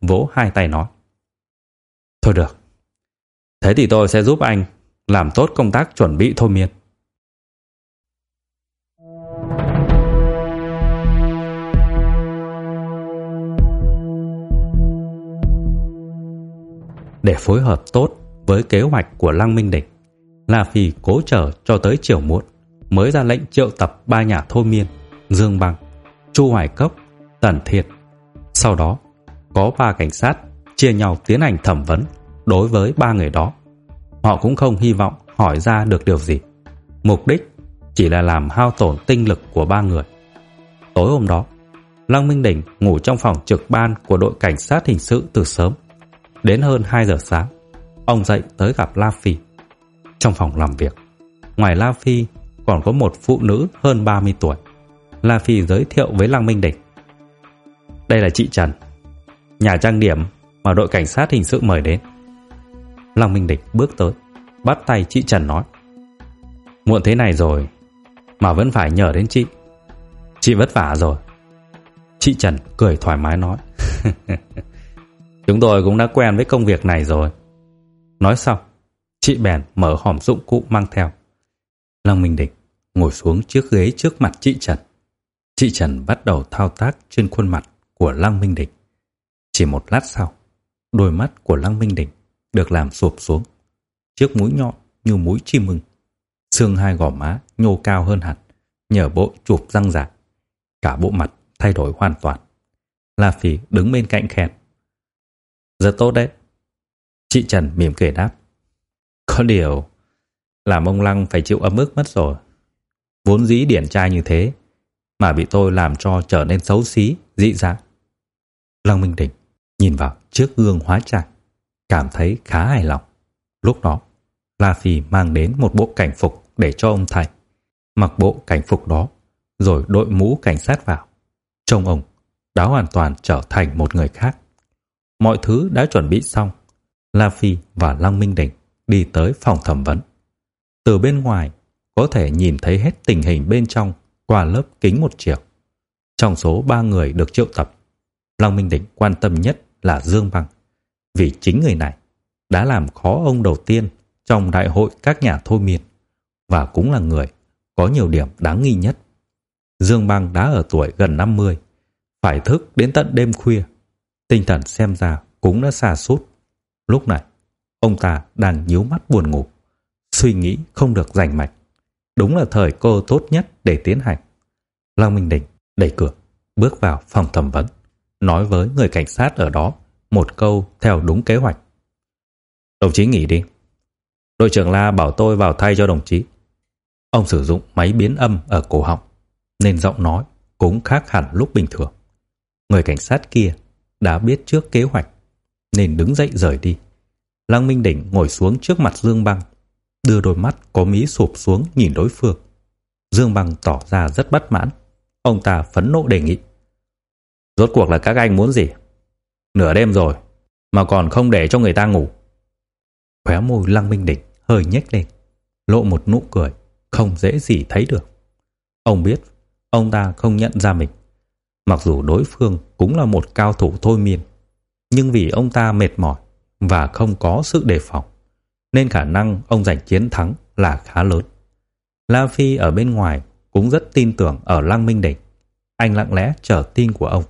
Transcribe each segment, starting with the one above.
vỗ hai tay nói. Thôi được. Thế thì tôi sẽ giúp anh làm tốt công tác chuẩn bị thôi miên. Để phối hợp tốt với kế hoạch của Lăng Minh Địch, La Phi cố chờ cho tới chiều muộn mới ra lệnh triệu tập ba nhà thôi miên, Dương Bằng, Chu Hoài Cốc, Tần Thiệt. Sau đó, có ba cảnh sát chia nhau tiến hành thẩm vấn đối với ba người đó. Họ cũng không hy vọng hỏi ra được điều gì. Mục đích chỉ là làm hao tổn tinh lực của ba người. Tối hôm đó, Lăng Minh Đỉnh ngủ trong phòng trực ban của đội cảnh sát hình sự từ sớm. Đến hơn 2 giờ sáng, ông dậy tới gặp La Phi. Trong phòng làm việc, ngoài La Phi còn có một phụ nữ hơn 30 tuổi. La Phi giới thiệu với Lăng Minh Đỉnh. Đây là chị Trần, nhà trang điểm mà đội cảnh sát hình sự mời đến. Lăng Minh Địch bước tới, bắt tay chị Trần nói. Muộn thế này rồi, mà vẫn phải nhờ đến chị. Chị vất vả rồi. Chị Trần cười thoải mái nói. Chúng tôi cũng đã quen với công việc này rồi. Nói xong, chị bèn mở hòm dụng cụ mang theo. Lăng Minh Địch ngồi xuống chiếc ghế trước mặt chị Trần. Chị Trần bắt đầu thao tác trên khuôn mặt của Lăng Minh Địch. Chỉ một lát sau, đôi mắt của Lăng Minh Đỉnh được làm sụp xuống. Chiếc mũi nhọn như mũi chim mừng. Xương hai gò má nhô cao hơn hẳn, nhờ bộ chụp răng giả. Cả bộ mặt thay đổi hoàn toàn. La Phỉ đứng bên cạnh khen. Rất tốt đấy. Chị Trần mỉm cười đáp. Có điều, làm ông Lăng phải chịu ấm ức mất rồi. Vốn dĩ điển trai như thế, mà bị tôi làm cho trở nên xấu xí, dị dạng. Lăng Minh Đỉnh nhìn vào chiếc gương hóa trang, cảm thấy khá hài lòng. Lúc đó, La Phi mang đến một bộ cảnh phục để cho ông thầy. Mặc bộ cảnh phục đó, rồi đội mũ cảnh sát vào. Trông ông đã hoàn toàn trở thành một người khác. Mọi thứ đã chuẩn bị xong. La Phi và Lăng Minh Đình đi tới phòng thẩm vấn. Từ bên ngoài, có thể nhìn thấy hết tình hình bên trong qua lớp kính một chiều. Trong số ba người được triệu tập, Lăng Minh Đình quan tâm nhất là Dương Bằng. vì chính người này đã làm khó ông đầu tiên trong đại hội các nhà thôi miên và cũng là người có nhiều điểm đáng nghi nhất. Dương Bằng đã ở tuổi gần 50, phải thức đến tận đêm khuya, tinh thần xem ra cũng đã xa sút. Lúc này, ông ta đang nhíu mắt buồn ngủ, suy nghĩ không được rành mạch. Đúng là thời cơ tốt nhất để tiến hành. Lăng Minh Đình đẩy cửa, bước vào phòng thẩm vấn, nói với người cảnh sát ở đó một câu theo đúng kế hoạch. Đồng chí nghỉ đi. Đội trưởng La bảo tôi vào thay cho đồng chí. Ông sử dụng máy biến âm ở cổ họng, nên giọng nói cũng khác hẳn lúc bình thường. Người cảnh sát kia đã biết trước kế hoạch, nên đứng dậy rời đi. Lăng Minh Đỉnh ngồi xuống trước mặt Dương Băng, đưa đôi mắt có mí sụp xuống nhìn đối phương. Dương Băng tỏ ra rất bất mãn. Ông ta phẫn nộ đề nghị. Rốt cuộc là các anh muốn gì? Nửa đêm rồi, mà còn không để cho người ta ngủ. Khóe môi Lăng Minh Đỉnh hơi nhếch lên, lộ một nụ cười không dễ gì thấy được. Ông biết, ông ta không nhận ra mình. Mặc dù đối phương cũng là một cao thủ thôi miên, nhưng vì ông ta mệt mỏi và không có sự đề phòng, nên khả năng ông giành chiến thắng là khá lớn. La Phi ở bên ngoài cũng rất tin tưởng ở Lăng Minh Đỉnh. Anh lặng lẽ chờ tin của ông.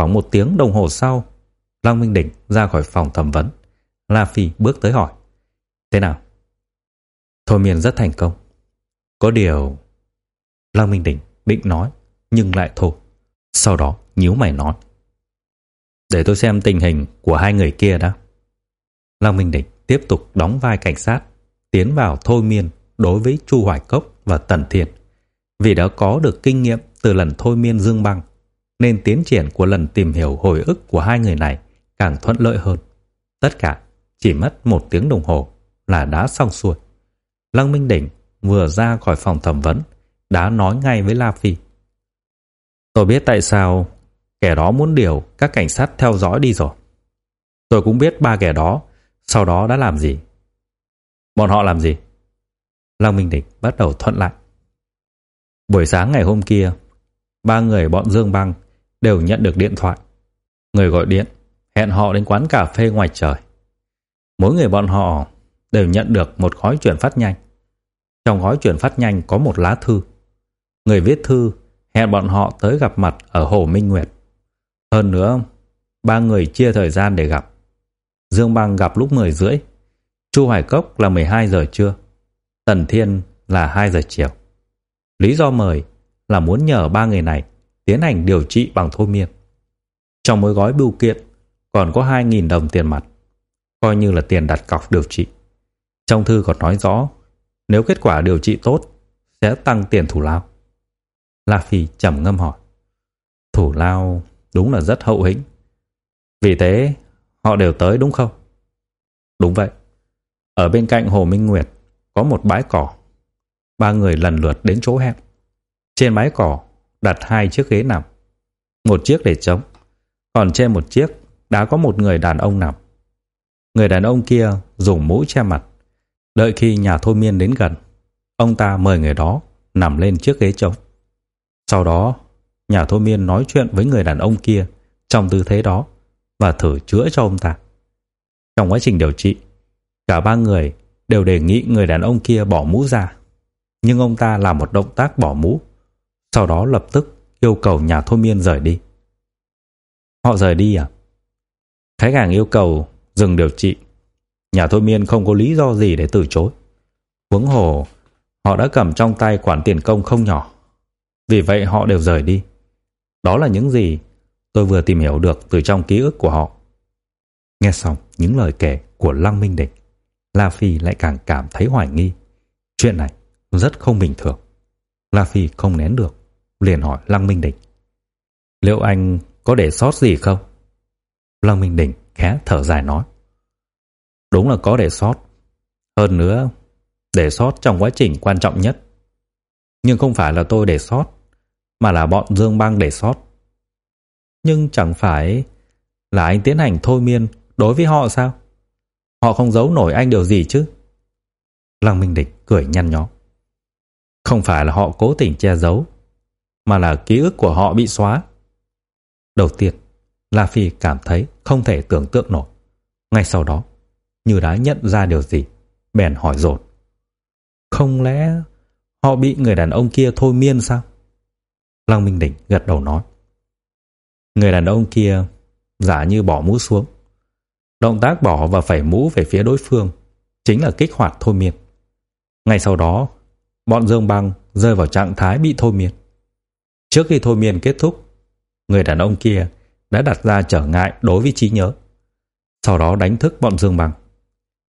Khoảng một tiếng đồng hồ sau, Lăng Minh Đỉnh ra khỏi phòng thẩm vấn. La Phi bước tới hỏi. Thế nào? Thôi miền rất thành công. Có điều... Lăng Minh Đỉnh định nói, nhưng lại thôi. Sau đó nhíu mày nói. Để tôi xem tình hình của hai người kia đã. Lăng Minh Đỉnh tiếp tục đóng vai cảnh sát, tiến vào thôi miên đối với Chu Hoài Cốc và Tần Thiên. Vì đã có được kinh nghiệm từ lần thôi miên Dương Băng, nên tiến triển của lần tìm hiểu hồi ức của hai người này càng thuận lợi hơn. Tất cả chỉ mất một tiếng đồng hồ là đã xong xuôi. Lăng Minh Đỉnh vừa ra khỏi phòng thẩm vấn đã nói ngay với La Phi. Tôi biết tại sao kẻ đó muốn điều các cảnh sát theo dõi đi rồi. Tôi cũng biết ba kẻ đó sau đó đã làm gì. Bọn họ làm gì? Lăng Minh Đỉnh bắt đầu thuận lại. Buổi sáng ngày hôm kia, ba người bọn Dương Băng đều nhận được điện thoại. Người gọi điện hẹn họ đến quán cà phê ngoài trời. Mỗi người bọn họ đều nhận được một gói chuyển phát nhanh. Trong gói chuyển phát nhanh có một lá thư. Người viết thư hẹn bọn họ tới gặp mặt ở Hồ Minh Nguyệt. Hơn nữa, ba người chia thời gian để gặp. Dương Bang gặp lúc 10 rưỡi, Chu Hoài Cốc là 12 giờ trưa, Tần Thiên là 2 giờ chiều. Lý do mời là muốn nhờ ba người này tiến hành điều trị bằng thôi miên. Trong mỗi gói bưu kiện còn có 2.000 đồng tiền mặt, coi như là tiền đặt cọc điều trị. Trong thư còn nói rõ, nếu kết quả điều trị tốt, sẽ tăng tiền thủ lao. La Phi trầm ngâm hỏi. Thủ lao đúng là rất hậu hĩnh. Vì thế, họ đều tới đúng không? Đúng vậy. Ở bên cạnh Hồ Minh Nguyệt có một bãi cỏ. Ba người lần lượt đến chỗ hẹn. Trên bãi cỏ đặt hai chiếc ghế nằm. Một chiếc để trống, còn trên một chiếc đã có một người đàn ông nằm. Người đàn ông kia dùng mũ che mặt. Đợi khi nhà thôi miên đến gần, ông ta mời người đó nằm lên chiếc ghế trống. Sau đó, nhà thôi miên nói chuyện với người đàn ông kia trong tư thế đó và thử chữa cho ông ta. Trong quá trình điều trị, cả ba người đều đề nghị người đàn ông kia bỏ mũ ra. Nhưng ông ta làm một động tác bỏ mũ, sau đó lập tức yêu cầu nhà thôi miên rời đi. Họ rời đi à? Khách hàng yêu cầu dừng điều trị. Nhà thôi miên không có lý do gì để từ chối. Huống hồ, họ đã cầm trong tay khoản tiền công không nhỏ. Vì vậy họ đều rời đi. Đó là những gì tôi vừa tìm hiểu được từ trong ký ức của họ. Nghe xong những lời kể của Lăng Minh Địch, La Phi lại càng cảm thấy hoài nghi. Chuyện này rất không bình thường. La Phi không nén được, liền hỏi Lăng Minh Địch. Liệu anh có để sót gì không? Lăng Minh Địch khẽ thở dài nói. Đúng là có để sót. Hơn nữa, để sót trong quá trình quan trọng nhất. Nhưng không phải là tôi để sót, mà là bọn Dương Bang để sót. Nhưng chẳng phải là anh tiến hành thôi miên đối với họ sao? Họ không giấu nổi anh điều gì chứ? Lăng Minh Địch cười nhăn nhó. Không phải là họ cố tình che giấu, mà là ký ức của họ bị xóa. Đầu tiên, La Phi cảm thấy không thể tưởng tượng nổi. Ngay sau đó, như đã nhận ra điều gì, bèn hỏi dồn. Không lẽ họ bị người đàn ông kia thôi miên sao? Lăng Minh Đỉnh gật đầu nói. Người đàn ông kia giả như bỏ mũ xuống. Động tác bỏ và phẩy mũ về phía đối phương chính là kích hoạt thôi miên. Ngay sau đó, bọn Dương Băng rơi vào trạng thái bị thôi miên. Trước khi thôi miên kết thúc, người đàn ông kia đã đặt ra trở ngại đối với trí nhớ. Sau đó đánh thức bọn Dương bằng.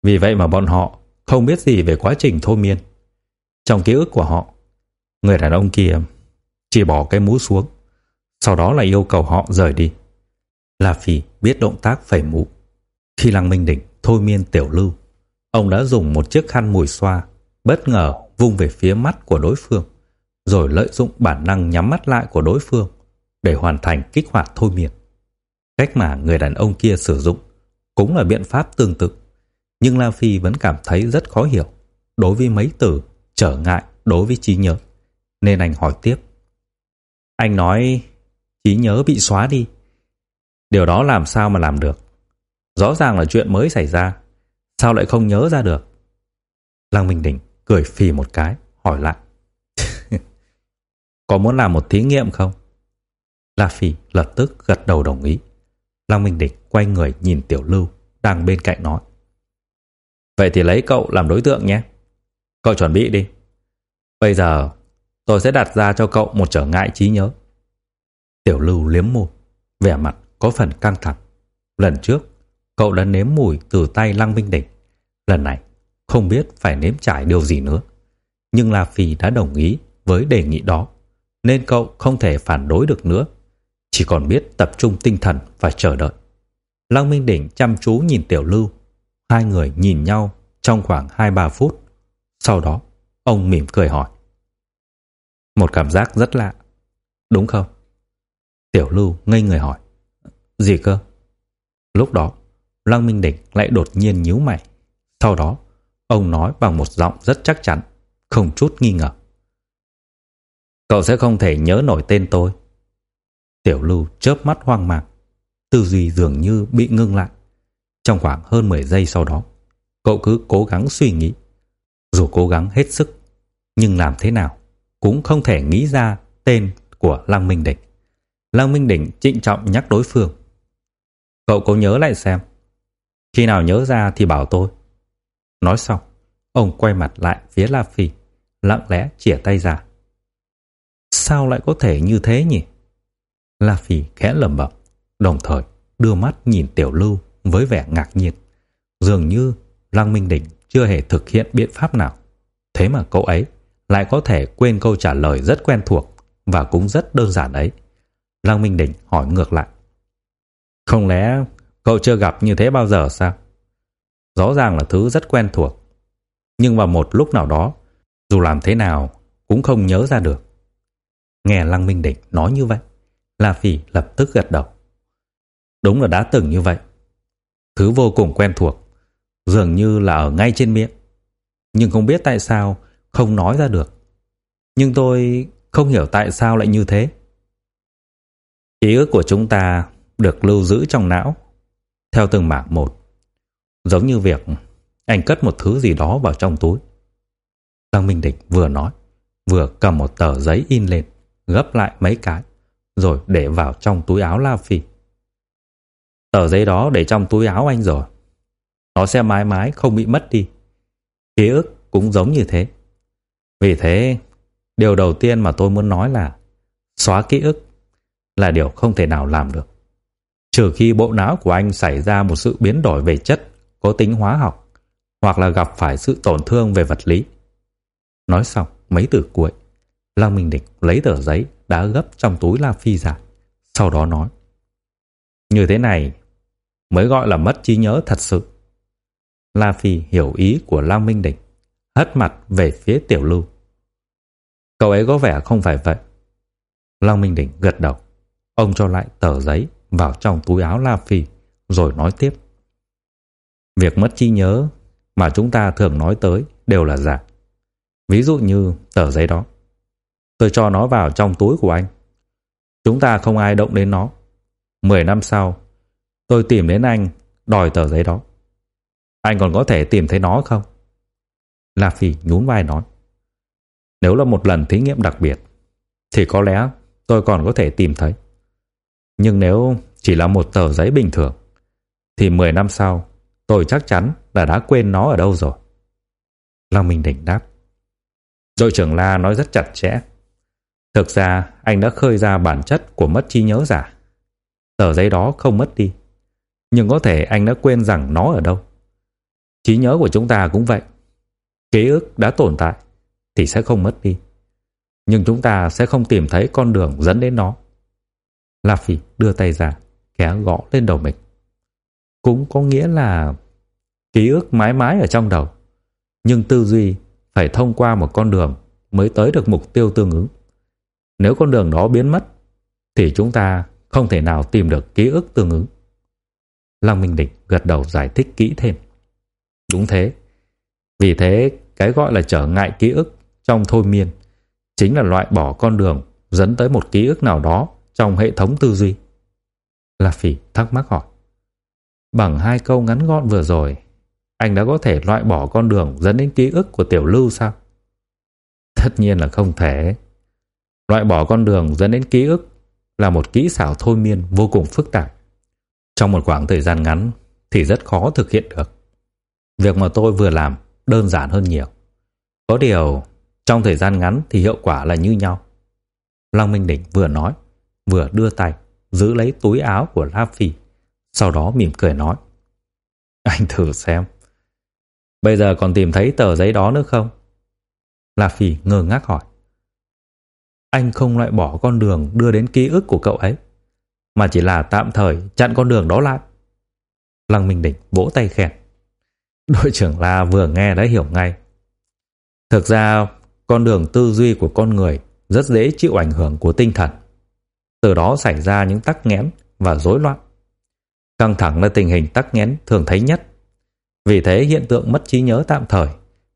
Vì vậy mà bọn họ không biết gì về quá trình thôi miên. Trong ký ức của họ, người đàn ông kia chỉ bỏ cái mũ xuống, sau đó là yêu cầu họ rời đi. La Phi biết động tác phẩy mũ. Khi Lăng Minh Đỉnh thôi miên tiểu lưu, ông đã dùng một chiếc khăn mùi xoa bất ngờ vung về phía mắt của đối phương, rồi lợi dụng bản năng nhắm mắt lại của đối phương để hoàn thành kích hoạt thôi miên. Cách mà người đàn ông kia sử dụng cũng là biện pháp tương tự, nhưng La Phi vẫn cảm thấy rất khó hiểu đối với mấy từ trở ngại đối với trí nhớ, nên anh hỏi tiếp. Anh nói trí nhớ bị xóa đi. Điều đó làm sao mà làm được? Rõ ràng là chuyện mới xảy ra, sao lại không nhớ ra được? Lăng Minh Đỉnh cười phì một cái, hỏi lại. Có muốn làm một thí nghiệm không? La Phi lập tức gật đầu đồng ý. Lăng Minh Đỉnh quay người nhìn Tiểu Lưu đang bên cạnh nói. Vậy thì lấy cậu làm đối tượng nhé. Cậu chuẩn bị đi. Bây giờ tôi sẽ đặt ra cho cậu một trở ngại trí nhớ. Tiểu Lưu liếm môi, vẻ mặt có phần căng thẳng. Lần trước, cậu đã nếm mùi từ tay Lăng Minh Đỉnh. Lần này, không biết phải nếm trải điều gì nữa. Nhưng La Phi đã đồng ý với đề nghị đó, nên cậu không thể phản đối được nữa. Chỉ còn biết tập trung tinh thần và chờ đợi. Lăng Minh Đỉnh chăm chú nhìn Tiểu Lưu. Hai người nhìn nhau trong khoảng 2-3 phút. Sau đó, ông mỉm cười hỏi. Một cảm giác rất lạ, đúng không? Tiểu Lưu ngây người hỏi. Gì cơ? Lúc đó, Lăng Minh Đỉnh lại đột nhiên nhíu mày. Sau đó, ông nói bằng một giọng rất chắc chắn, không chút nghi ngờ. Cậu sẽ không thể nhớ nổi tên tôi. Tiểu Lưu chớp mắt hoang mang. tư duy dường như bị ngưng lại. Trong khoảng hơn 10 giây sau đó, cậu cứ cố gắng suy nghĩ. Dù cố gắng hết sức, nhưng làm thế nào cũng không thể nghĩ ra tên của Lăng Minh Đỉnh. Lăng Minh Đỉnh trịnh trọng nhắc đối phương. Cậu cố nhớ lại xem. Khi nào nhớ ra thì bảo tôi. Nói xong, ông quay mặt lại phía La Phi, lặng lẽ chìa tay ra. Sao lại có thể như thế nhỉ? La Phi khẽ lẩm bẩm, đồng thời đưa mắt nhìn Tiểu Lưu với vẻ ngạc nhiên. Dường như Lăng Minh Đỉnh chưa hề thực hiện biện pháp nào. Thế mà cậu ấy lại có thể quên câu trả lời rất quen thuộc và cũng rất đơn giản ấy. Lăng Minh Đỉnh hỏi ngược lại. Không lẽ cậu chưa gặp như thế bao giờ sao? Rõ ràng là thứ rất quen thuộc. Nhưng vào một lúc nào đó, dù làm thế nào cũng không nhớ ra được. Nghe Lăng Minh Đỉnh nói như vậy, La Phi lập tức gật đầu. Đúng là đã từng như vậy. Thứ vô cùng quen thuộc, dường như là ở ngay trên miệng. Nhưng không biết tại sao không nói ra được. Nhưng tôi không hiểu tại sao lại như thế. Ký ức của chúng ta được lưu giữ trong não theo từng mảng một. Giống như việc anh cất một thứ gì đó vào trong túi. Lăng Minh Địch vừa nói, vừa cầm một tờ giấy in lên, gấp lại mấy cái, rồi để vào trong túi áo La Phi. Tờ giấy đó để trong túi áo anh rồi. Nó sẽ mãi mãi không bị mất đi. Ký ức cũng giống như thế. Vì thế, điều đầu tiên mà tôi muốn nói là xóa ký ức là điều không thể nào làm được. Trừ khi bộ não của anh xảy ra một sự biến đổi về chất có tính hóa học hoặc là gặp phải sự tổn thương về vật lý. Nói xong mấy từ cuối, Lăng Minh Địch lấy tờ giấy đã gấp trong túi La Phi ra, sau đó nói: "Như thế này mới gọi là mất trí nhớ thật sự." La Phi hiểu ý của Lăng Minh Địch, hất mặt về phía Tiểu Lưu. Cậu ấy có vẻ không phải vậy. Lăng Minh Đỉnh gật đầu. Ông cho lại tờ giấy vào trong túi áo La Phi, rồi nói tiếp. Việc mất trí nhớ mà chúng ta thường nói tới đều là giả. Ví dụ như tờ giấy đó. Tôi cho nó vào trong túi của anh. Chúng ta không ai động đến nó. Mười năm sau, tôi tìm đến anh đòi tờ giấy đó. Anh còn có thể tìm thấy nó không? La Phi nhún vai nói. Nếu là một lần thí nghiệm đặc biệt, thì có lẽ tôi còn có thể tìm thấy. Nhưng nếu chỉ là một tờ giấy bình thường, thì 10 năm sau, tôi chắc chắn là đã quên nó ở đâu rồi. Lăng Minh Đỉnh đáp. Đội trưởng La nói rất chặt chẽ. Thực ra, anh đã khơi ra bản chất của mất trí nhớ giả. Tờ giấy đó không mất đi, nhưng có thể anh đã quên rằng nó ở đâu. Trí nhớ của chúng ta cũng vậy. Ký ức đã tồn tại thì sẽ không mất đi. Nhưng chúng ta sẽ không tìm thấy con đường dẫn đến nó. La Phi đưa tay ra, khẽ gõ lên đầu mình. Cũng có nghĩa là ký ức mãi mãi ở trong đầu, nhưng tư duy phải thông qua một con đường mới tới được mục tiêu tương ứng. Nếu con đường đó biến mất, thì chúng ta không thể nào tìm được ký ức tương ứng. Lăng Minh Địch gật đầu giải thích kỹ thêm. Đúng thế. Vì thế, cái gọi là trở ngại ký ức trong thôi miên chính là loại bỏ con đường dẫn tới một ký ức nào đó trong hệ thống tư duy. La Phỉ thắc mắc hỏi. Bằng hai câu ngắn gọn vừa rồi, anh đã có thể loại bỏ con đường dẫn đến ký ức của Tiểu Lưu sao? Tất nhiên là không thể. Loại bỏ con đường dẫn đến ký ức là một kỹ xảo thôi miên vô cùng phức tạp. Trong một khoảng thời gian ngắn thì rất khó thực hiện được. Việc mà tôi vừa làm đơn giản hơn nhiều. Có điều, trong thời gian ngắn thì hiệu quả là như nhau. Long Minh Đỉnh vừa nói, vừa đưa tay giữ lấy túi áo của La Phi, sau đó mỉm cười nói: "Anh thử xem. Bây giờ còn tìm thấy tờ giấy đó nữa không?" La Phi ngơ ngác hỏi. Anh không loại bỏ con đường đưa đến ký ức của cậu ấy, mà chỉ là tạm thời chặn con đường đó lại. Lăng Minh Đỉnh vỗ tay khen. Đội trưởng La vừa nghe đã hiểu ngay. Thực ra, con đường tư duy của con người rất dễ chịu ảnh hưởng của tinh thần. Từ đó xảy ra những tắc nghẽn và rối loạn. Căng thẳng là tình hình tắc nghẽn thường thấy nhất. Vì thế hiện tượng mất trí nhớ tạm thời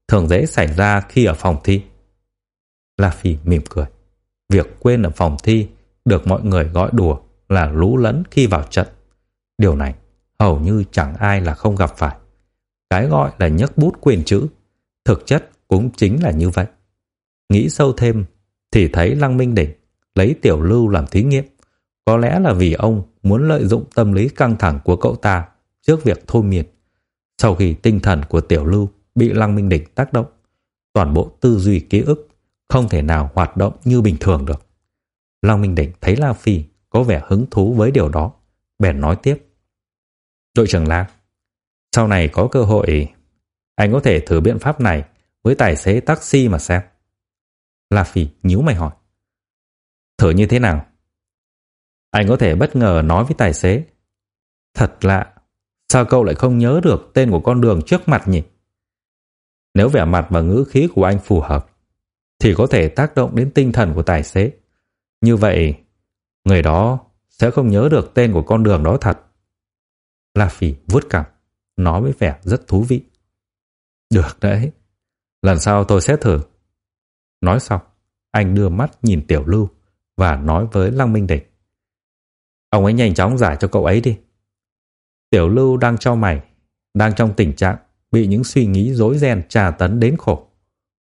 thường dễ xảy ra khi ở phòng thi. La Phi mỉm cười. Việc quên ở phòng thi được mọi người gọi đùa là lú lẫn khi vào trận. Điều này hầu như chẳng ai là không gặp phải. Cái gọi là nhấc bút quên chữ, thực chất cũng chính là như vậy. Nghĩ sâu thêm thì thấy Lăng Minh Đỉnh lấy Tiểu Lưu làm thí nghiệm. Có lẽ là vì ông muốn lợi dụng tâm lý căng thẳng của cậu ta trước việc thôi miên. Sau khi tinh thần của Tiểu Lưu bị Lăng Minh Đỉnh tác động, toàn bộ tư duy ký ức không thể nào hoạt động như bình thường được. Long Minh Đỉnh thấy La Phi có vẻ hứng thú với điều đó, bèn nói tiếp. Đội trưởng La, sau này có cơ hội, anh có thể thử biện pháp này với tài xế taxi mà xem. La Phi nhíu mày hỏi. Thử như thế nào? Anh có thể bất ngờ nói với tài xế. Thật lạ, sao cậu lại không nhớ được tên của con đường trước mặt nhỉ? Nếu vẻ mặt và ngữ khí của anh phù hợp, thì có thể tác động đến tinh thần của tài xế. Như vậy, người đó sẽ không nhớ được tên của con đường đó thật. La phỉ vuốt cằm, nói với vẻ rất thú vị. Được đấy, lần sau tôi sẽ thử. Nói xong, anh đưa mắt nhìn Tiểu Lưu và nói với Lăng Minh Địch. Ông ấy nhanh chóng giải cho cậu ấy đi. Tiểu Lưu đang cho mày, đang trong tình trạng bị những suy nghĩ rối ren trà tấn đến khổ.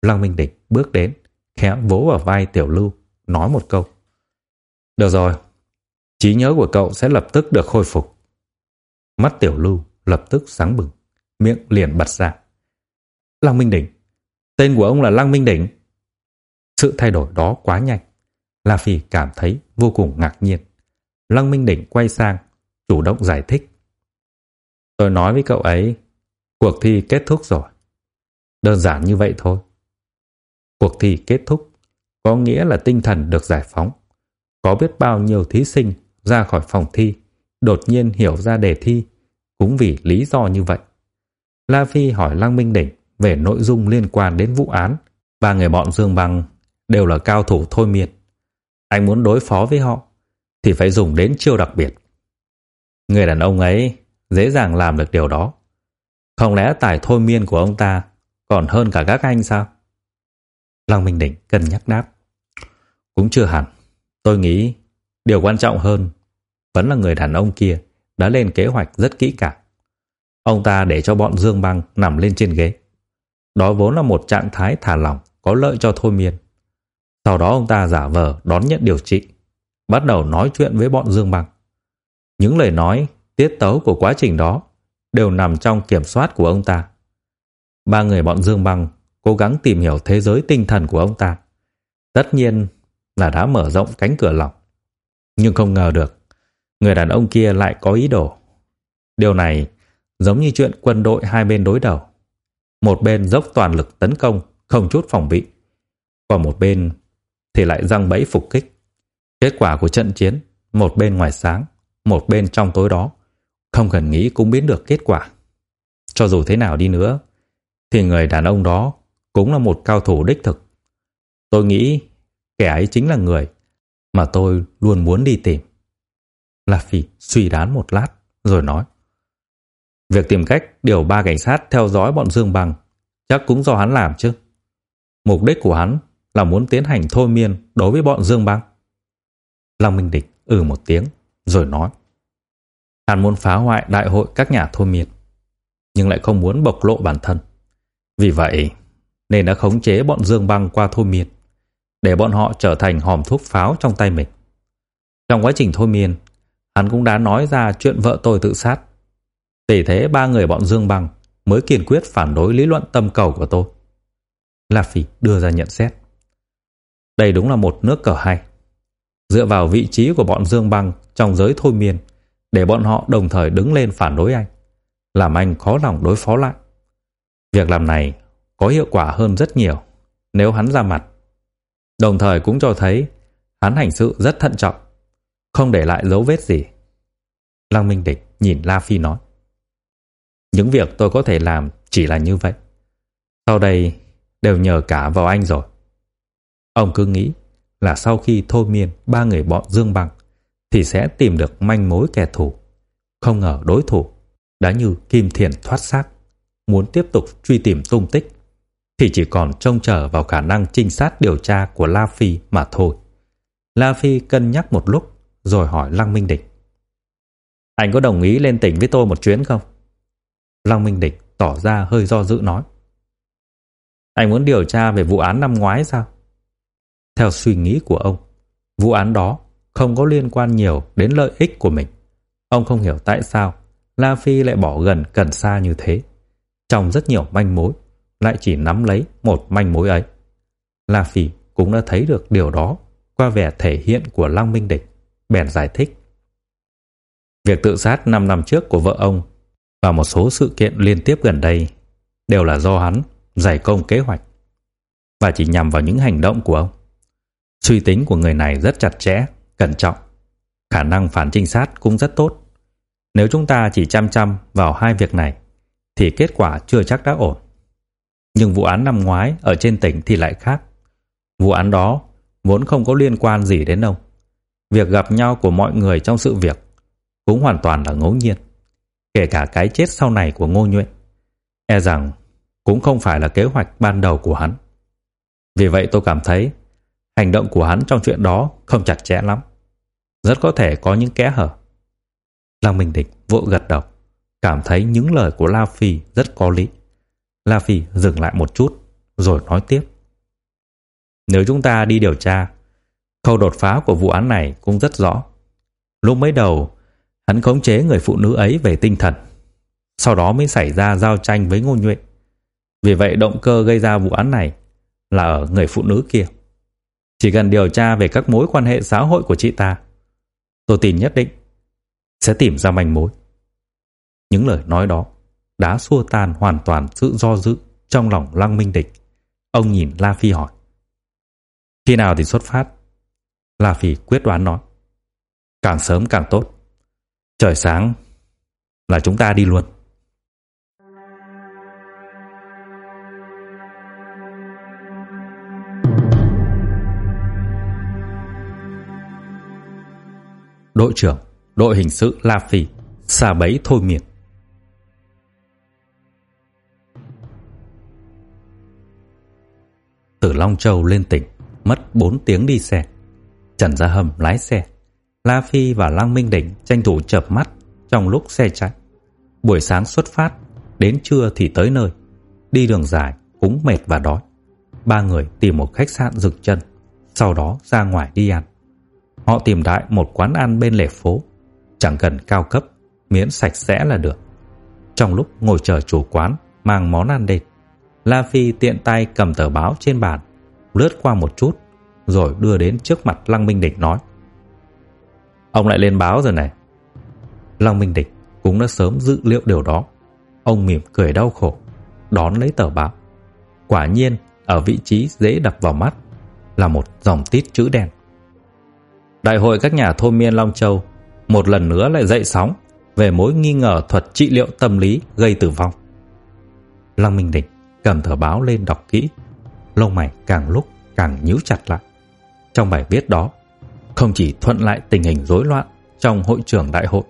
Lăng Minh Địch bước đến, khẽ vỗ vào vai Tiểu Lưu, nói một câu. Được rồi, trí nhớ của cậu sẽ lập tức được khôi phục. Mắt Tiểu Lưu lập tức sáng bừng, miệng liền bật ra. Lăng Minh Đỉnh, tên của ông là Lăng Minh Đỉnh. Sự thay đổi đó quá nhanh. La Phi cảm thấy vô cùng ngạc nhiên. Lăng Minh Đỉnh quay sang, chủ động giải thích. Tôi nói với cậu ấy, cuộc thi kết thúc rồi. Đơn giản như vậy thôi. Cuộc thi kết thúc, có nghĩa là tinh thần được giải phóng. Có biết bao nhiêu thí sinh ra khỏi phòng thi, đột nhiên hiểu ra đề thi, cũng vì lý do như vậy. La Phi hỏi Lăng Minh Đỉnh về nội dung liên quan đến vụ án. Ba người bọn Dương Băng đều là cao thủ thôi miên. Anh muốn đối phó với họ thì phải dùng đến chiêu đặc biệt. Người đàn ông ấy dễ dàng làm được điều đó. Không lẽ tài thôi miên của ông ta còn hơn cả các anh sao? Lăng Minh Đỉnh cân nhắc đáp. Cũng chưa hẳn. Tôi nghĩ điều quan trọng hơn vẫn là người đàn ông kia đã lên kế hoạch rất kỹ càng. Ông ta để cho bọn Dương Băng nằm lên trên ghế. Đó vốn là một trạng thái thả lỏng có lợi cho thôi miên. Sau đó ông ta giả vờ đón nhận điều trị, bắt đầu nói chuyện với bọn Dương Băng. Những lời nói, tiết tấu của quá trình đó đều nằm trong kiểm soát của ông ta. Ba người bọn Dương Băng cố gắng tìm hiểu thế giới tinh thần của ông ta. Tất nhiên là đã mở rộng cánh cửa lòng. Nhưng không ngờ được, người đàn ông kia lại có ý đồ. Điều này giống như chuyện quân đội hai bên đối đầu. Một bên dốc toàn lực tấn công, không chút phòng bị. Còn một bên thì lại răng bẫy phục kích. Kết quả của trận chiến, một bên ngoài sáng, một bên trong tối đó, không cần nghĩ cũng biết được kết quả. Cho dù thế nào đi nữa, thì người đàn ông đó cũng là một cao thủ đích thực. Tôi nghĩ kẻ ấy chính là người mà tôi luôn muốn đi tìm. La Phi suy đoán một lát rồi nói. Việc tìm cách điều ba cảnh sát theo dõi bọn Dương Bằng chắc cũng do hắn làm chứ. Mục đích của hắn là muốn tiến hành thôi miên đối với bọn Dương bằng. Long Minh Địch ừ một tiếng rồi nói. Hắn muốn phá hoại đại hội các nhà thôi miên, nhưng lại không muốn bộc lộ bản thân. Vì vậy, nên đã khống chế bọn Dương Băng qua thôi miên, để bọn họ trở thành hòm thuốc pháo trong tay mình. Trong quá trình thôi miên, hắn cũng đã nói ra chuyện vợ tôi tự sát. Vì thế ba người bọn Dương Băng mới kiên quyết phản đối lý luận tâm cầu của tôi. La Phỉ đưa ra nhận xét. Đây đúng là một nước cờ hay. Dựa vào vị trí của bọn Dương Băng trong giới thôi miên, để bọn họ đồng thời đứng lên phản đối anh, làm anh khó lòng đối phó lại. Việc làm này có hiệu quả hơn rất nhiều nếu hắn ra mặt. Đồng thời cũng cho thấy hắn hành sự rất thận trọng, không để lại dấu vết gì. Lăng Minh Địch nhìn La Phi nói. Những việc tôi có thể làm chỉ là như vậy. Sau đây đều nhờ cả vào anh rồi. Ông cứ nghĩ là sau khi thôi miên ba người bọn Dương Bằng thì sẽ tìm được manh mối kẻ thù. Không ngờ đối thủ đã như kim thiền thoát xác, muốn tiếp tục truy tìm tung tích thì chỉ còn trông chờ vào khả năng trinh sát điều tra của La Phi mà thôi. La Phi cân nhắc một lúc rồi hỏi Lăng Minh Địch. Anh có đồng ý lên tỉnh với tôi một chuyến không? Lăng Minh Địch tỏ ra hơi do dự nói. Anh muốn điều tra về vụ án năm ngoái sao? Theo suy nghĩ của ông, vụ án đó không có liên quan nhiều đến lợi ích của mình. Ông không hiểu tại sao La Phi lại bỏ gần cần xa như thế. Trong rất nhiều manh mối, lại chỉ nắm lấy một manh mối ấy. La Phi cũng đã thấy được điều đó qua vẻ thể hiện của Lăng Minh Địch, bèn giải thích. Việc tự sát 5 năm trước của vợ ông và một số sự kiện liên tiếp gần đây đều là do hắn giải công kế hoạch và chỉ nhằm vào những hành động của ông. Suy tính của người này rất chặt chẽ, cẩn trọng. Khả năng phản trinh sát cũng rất tốt. Nếu chúng ta chỉ chăm chăm vào hai việc này thì kết quả chưa chắc đã ổn. Nhưng vụ án năm ngoái ở trên tỉnh thì lại khác. Vụ án đó vốn không có liên quan gì đến ông. Việc gặp nhau của mọi người trong sự việc cũng hoàn toàn là ngẫu nhiên. Kể cả cái chết sau này của Ngô Nhuệ. E rằng cũng không phải là kế hoạch ban đầu của hắn. Vì vậy tôi cảm thấy hành động của hắn trong chuyện đó không chặt chẽ lắm. Rất có thể có những kẽ hở. Lăng Minh Địch vội gật đầu, cảm thấy những lời của La Phi rất có lý. La Phi dừng lại một chút, rồi nói tiếp. Nếu chúng ta đi điều tra, khâu đột phá của vụ án này cũng rất rõ. Lúc mới đầu, hắn khống chế người phụ nữ ấy về tinh thần. Sau đó mới xảy ra giao tranh với Ngô Nhuệ. Vì vậy động cơ gây ra vụ án này là ở người phụ nữ kia. Chỉ cần điều tra về các mối quan hệ xã hội của chị ta, tôi tin nhất định sẽ tìm ra manh mối. Những lời nói đó đã xua tan hoàn toàn sự do dự trong lòng Lăng Minh Địch. Ông nhìn La Phi hỏi. Khi nào thì xuất phát? La Phi quyết đoán nói. Càng sớm càng tốt. Trời sáng là chúng ta đi luôn. Đội trưởng, đội hình sự La Phi, xà bấy thôi miệt. Từ Long Châu lên tỉnh, mất 4 tiếng đi xe. Trần Gia Hầm lái xe. La Phi và Lăng Minh Đỉnh tranh thủ chợp mắt trong lúc xe chạy. Buổi sáng xuất phát, đến trưa thì tới nơi. Đi đường dài, cũng mệt và đói. Ba người tìm một khách sạn dừng chân, sau đó ra ngoài đi ăn. Họ tìm đại một quán ăn bên lề phố, chẳng cần cao cấp, miễn sạch sẽ là được. Trong lúc ngồi chờ chủ quán mang món ăn đến, La Phi tiện tay cầm tờ báo trên bàn, lướt qua một chút, rồi đưa đến trước mặt Lăng Minh Địch nói. Ông lại lên báo rồi này. Lăng Minh Địch cũng đã sớm dự liệu điều đó. Ông mỉm cười đau khổ, đón lấy tờ báo. Quả nhiên, ở vị trí dễ đập vào mắt là một dòng tít chữ đen. Đại hội các nhà thôi miên Long Châu một lần nữa lại dậy sóng về mối nghi ngờ thuật trị liệu tâm lý gây tử vong. Lăng Minh Địch cầm tờ báo lên đọc kỹ, lông mày càng lúc càng nhíu chặt lại. Trong bài viết đó, không chỉ thuận lại tình hình rối loạn trong hội trưởng đại hội,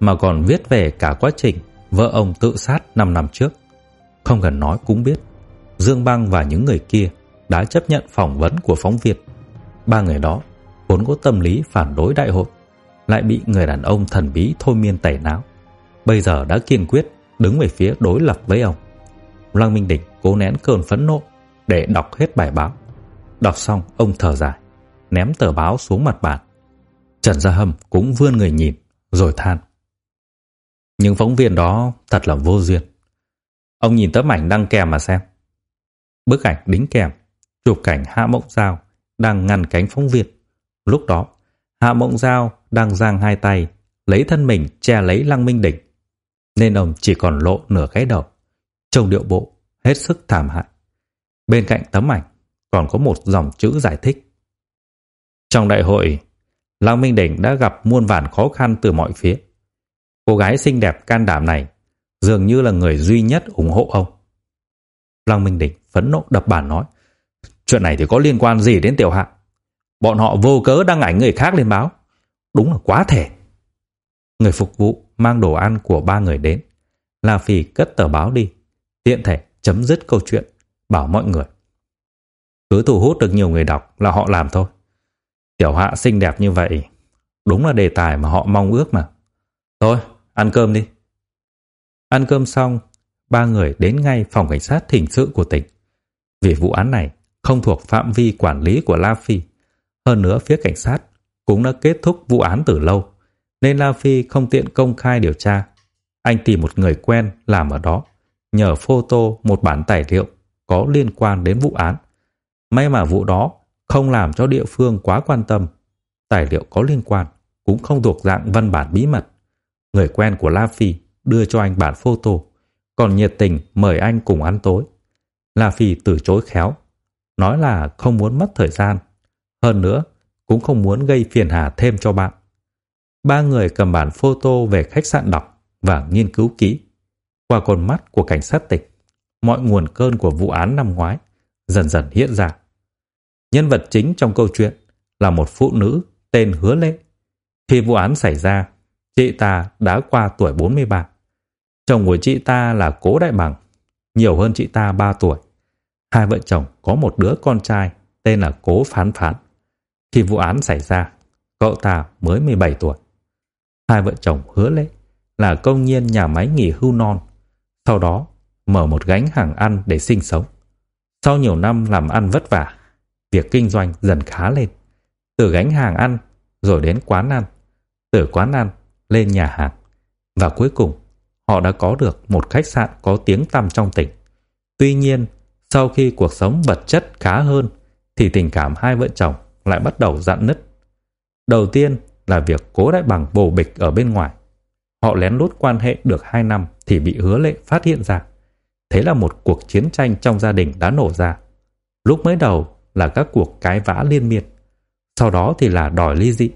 mà còn viết về cả quá trình vợ ông tự sát 5 năm trước. Không cần nói cũng biết, Dương Bang và những người kia đã chấp nhận phỏng vấn của phóng viên. Ba người đó vốn có tâm lý phản đối đại hội, lại bị người đàn ông thần bí thôi miên tẩy não. Bây giờ đã kiên quyết đứng về phía đối lập với ông. Lăng Minh Đỉnh cố nén cơn phẫn nộ để đọc hết bài báo. Đọc xong, ông thở dài, ném tờ báo xuống mặt bàn. Trần Gia Hâm cũng vươn người nhìn, rồi than. Những phóng viên đó thật là vô duyên. Ông nhìn tấm ảnh đăng kèm mà xem. Bức ảnh đính kèm, chụp cảnh Hạ Mộng Giao đang ngăn cánh phóng viên. Lúc đó, Hạ Mộng Giao đang giang hai tay, lấy thân mình che lấy Lăng Minh Đỉnh. Nên ông chỉ còn lộ nửa cái đầu. Trông điệu bộ, hết sức thảm hại. Bên cạnh tấm ảnh còn có một dòng chữ giải thích. Trong đại hội, Lăng Minh Đỉnh đã gặp muôn vàn khó khăn từ mọi phía. Cô gái xinh đẹp can đảm này dường như là người duy nhất ủng hộ ông. Lăng Minh Đỉnh phẫn nộ đập bàn nói Chuyện này thì có liên quan gì đến tiểu hạ? Bọn họ vô cớ đăng ảnh người khác lên báo. Đúng là quá thể. Người phục vụ mang đồ ăn của ba người đến. La Phi cất tờ báo đi. Tiện thể chấm dứt câu chuyện. Bảo mọi người. Cứ thu hút được nhiều người đọc là họ làm thôi. Tiểu hạ xinh đẹp như vậy. Đúng là đề tài mà họ mong ước mà. Thôi, ăn cơm đi. Ăn cơm xong, ba người đến ngay phòng cảnh sát hình sự của tỉnh. Vì vụ án này không thuộc phạm vi quản lý của La Phi. Hơn nữa phía cảnh sát cũng đã kết thúc vụ án từ lâu, nên La Phi không tiện công khai điều tra. Anh tìm một người quen làm ở đó, nhờ photo một bản tài liệu có liên quan đến vụ án. May mà vụ đó không làm cho địa phương quá quan tâm. Tài liệu có liên quan cũng không thuộc dạng văn bản bí mật. Người quen của La Phi đưa cho anh bản photo, còn nhiệt tình mời anh cùng ăn tối. La Phi từ chối khéo, nói là không muốn mất thời gian. Hơn nữa, cũng không muốn gây phiền hà thêm cho bạn. Ba người cầm bản photo về khách sạn đọc và nghiên cứu kỹ. Qua con mắt của cảnh sát tịch, mọi nguồn cơn của vụ án năm ngoái dần dần hiện ra. Nhân vật chính trong câu chuyện là một phụ nữ tên Hứa Lệ. Khi vụ án xảy ra, chị ta đã qua tuổi 43. Chồng của chị ta là Cố Đại Bằng, nhiều hơn chị ta 3 tuổi. Hai vợ chồng có một đứa con trai tên là Cố Phán Phán. Khi vụ án xảy ra, cậu ta mới 17 tuổi. Hai vợ chồng hứa lệ là công nhân nhà máy nghỉ hưu non. Sau đó, mở một gánh hàng ăn để sinh sống. Sau nhiều năm làm ăn vất vả, việc kinh doanh dần khá lên. Từ gánh hàng ăn, rồi đến quán ăn. Từ quán ăn, lên nhà hàng. Và cuối cùng, họ đã có được một khách sạn có tiếng tăm trong tỉnh. Tuy nhiên, sau khi cuộc sống vật chất khá hơn, thì tình cảm hai vợ chồng lại bắt đầu dạn nứt. Đầu tiên là việc cố đại bằng bồ bịch ở bên ngoài. Họ lén lút quan hệ được 2 năm thì bị hứa lệ phát hiện ra. Thế là một cuộc chiến tranh trong gia đình đã nổ ra. Lúc mới đầu là các cuộc cái vã liên miên. Sau đó thì là đòi ly dị.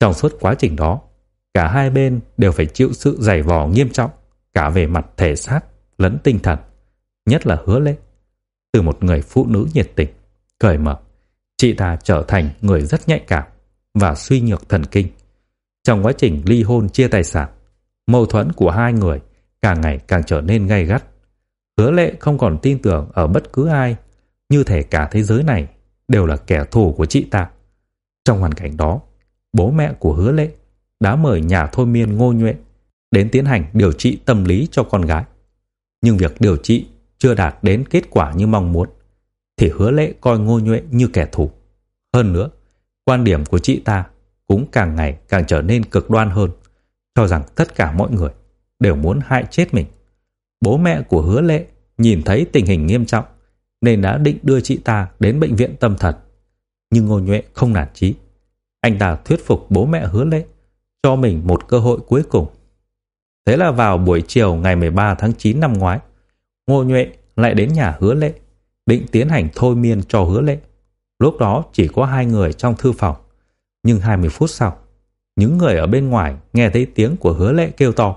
Trong suốt quá trình đó, cả hai bên đều phải chịu sự giày vò nghiêm trọng cả về mặt thể xác lẫn tinh thần. Nhất là hứa lệ. Từ một người phụ nữ nhiệt tình, cởi mở, chị ta trở thành người rất nhạy cảm và suy nhược thần kinh. Trong quá trình ly hôn chia tài sản, mâu thuẫn của hai người càng ngày càng trở nên gay gắt. Hứa lệ không còn tin tưởng ở bất cứ ai, như thể cả thế giới này đều là kẻ thù của chị ta. Trong hoàn cảnh đó, bố mẹ của hứa lệ đã mời nhà thôi miên ngô nhuệ đến tiến hành điều trị tâm lý cho con gái. Nhưng việc điều trị chưa đạt đến kết quả như mong muốn, thì hứa lệ coi ngô nhuệ như kẻ thù. Hơn nữa, quan điểm của chị ta cũng càng ngày càng trở nên cực đoan hơn, cho rằng tất cả mọi người đều muốn hại chết mình. Bố mẹ của hứa lệ nhìn thấy tình hình nghiêm trọng nên đã định đưa chị ta đến bệnh viện tâm thần. Nhưng Ngô Nhụy không nản chí. Anh ta thuyết phục bố mẹ hứa lệ cho mình một cơ hội cuối cùng. Thế là vào buổi chiều ngày 13 tháng 9 năm ngoái, Ngô Nhụy lại đến nhà hứa lệ, định tiến hành thôi miên cho hứa lệ. Lúc đó chỉ có hai người trong thư phòng. Nhưng 20 phút sau, những người ở bên ngoài nghe thấy tiếng của hứa lệ kêu to.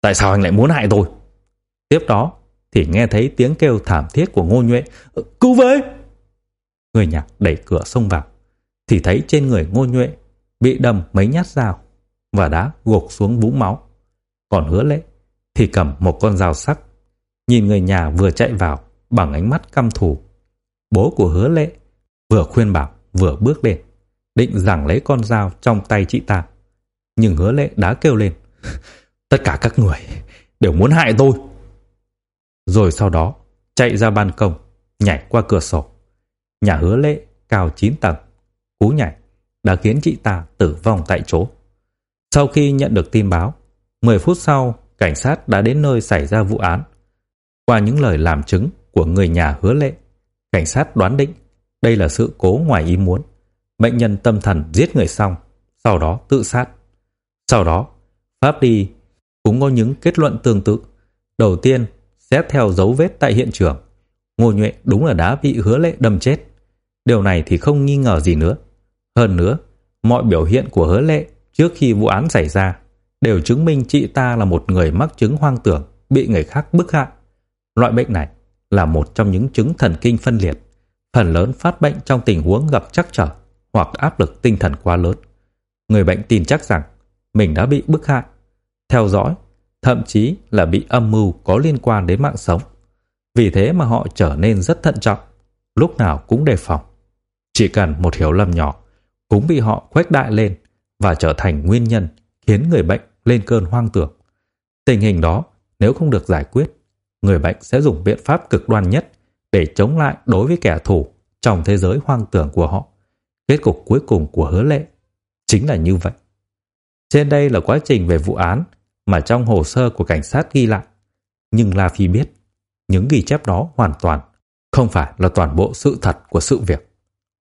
Tại sao anh lại muốn hại tôi? Tiếp đó thì nghe thấy tiếng kêu thảm thiết của Ngô Nhuệ. Ờ, cứu với! Người nhạc đẩy cửa xông vào. Thì thấy trên người Ngô Nhuệ bị đâm mấy nhát dao và đã gục xuống vũng máu. Còn hứa lệ thì cầm một con dao sắc. Nhìn người nhà vừa chạy vào bằng ánh mắt căm thù. Bố của hứa lệ vừa khuyên bảo vừa bước lên, định giằng lấy con dao trong tay chị ta. Nhưng hứa lệ đã kêu lên, tất cả các người đều muốn hại tôi. Rồi sau đó chạy ra ban công, nhảy qua cửa sổ. Nhà hứa lệ cao 9 tầng, cú nhảy đã khiến chị ta tử vong tại chỗ. Sau khi nhận được tin báo, 10 phút sau, cảnh sát đã đến nơi xảy ra vụ án. Qua những lời làm chứng của người nhà hứa lệ, cảnh sát đoán định đây là sự cố ngoài ý muốn. Bệnh nhân tâm thần giết người xong, sau đó tự sát. Sau đó, Pháp đi cũng có những kết luận tương tự. Đầu tiên, xét theo dấu vết tại hiện trường, Ngô Nhuệ đúng là đã bị hứa lệ đâm chết. Điều này thì không nghi ngờ gì nữa. Hơn nữa, mọi biểu hiện của hứa lệ trước khi vụ án xảy ra đều chứng minh chị ta là một người mắc chứng hoang tưởng, bị người khác bức hại. Loại bệnh này là một trong những chứng thần kinh phân liệt phần lớn phát bệnh trong tình huống gặp trắc trở hoặc áp lực tinh thần quá lớn. Người bệnh tin chắc rằng mình đã bị bức hại, theo dõi, thậm chí là bị âm mưu có liên quan đến mạng sống. Vì thế mà họ trở nên rất thận trọng, lúc nào cũng đề phòng. Chỉ cần một hiểu lầm nhỏ cũng bị họ khuếch đại lên và trở thành nguyên nhân khiến người bệnh lên cơn hoang tưởng. Tình hình đó nếu không được giải quyết, người bệnh sẽ dùng biện pháp cực đoan nhất để chống lại đối với kẻ thù trong thế giới hoang tưởng của họ. Kết cục cuối cùng của hứa lệ chính là như vậy. Trên đây là quá trình về vụ án mà trong hồ sơ của cảnh sát ghi lại. Nhưng La Phi biết, những ghi chép đó hoàn toàn không phải là toàn bộ sự thật của sự việc.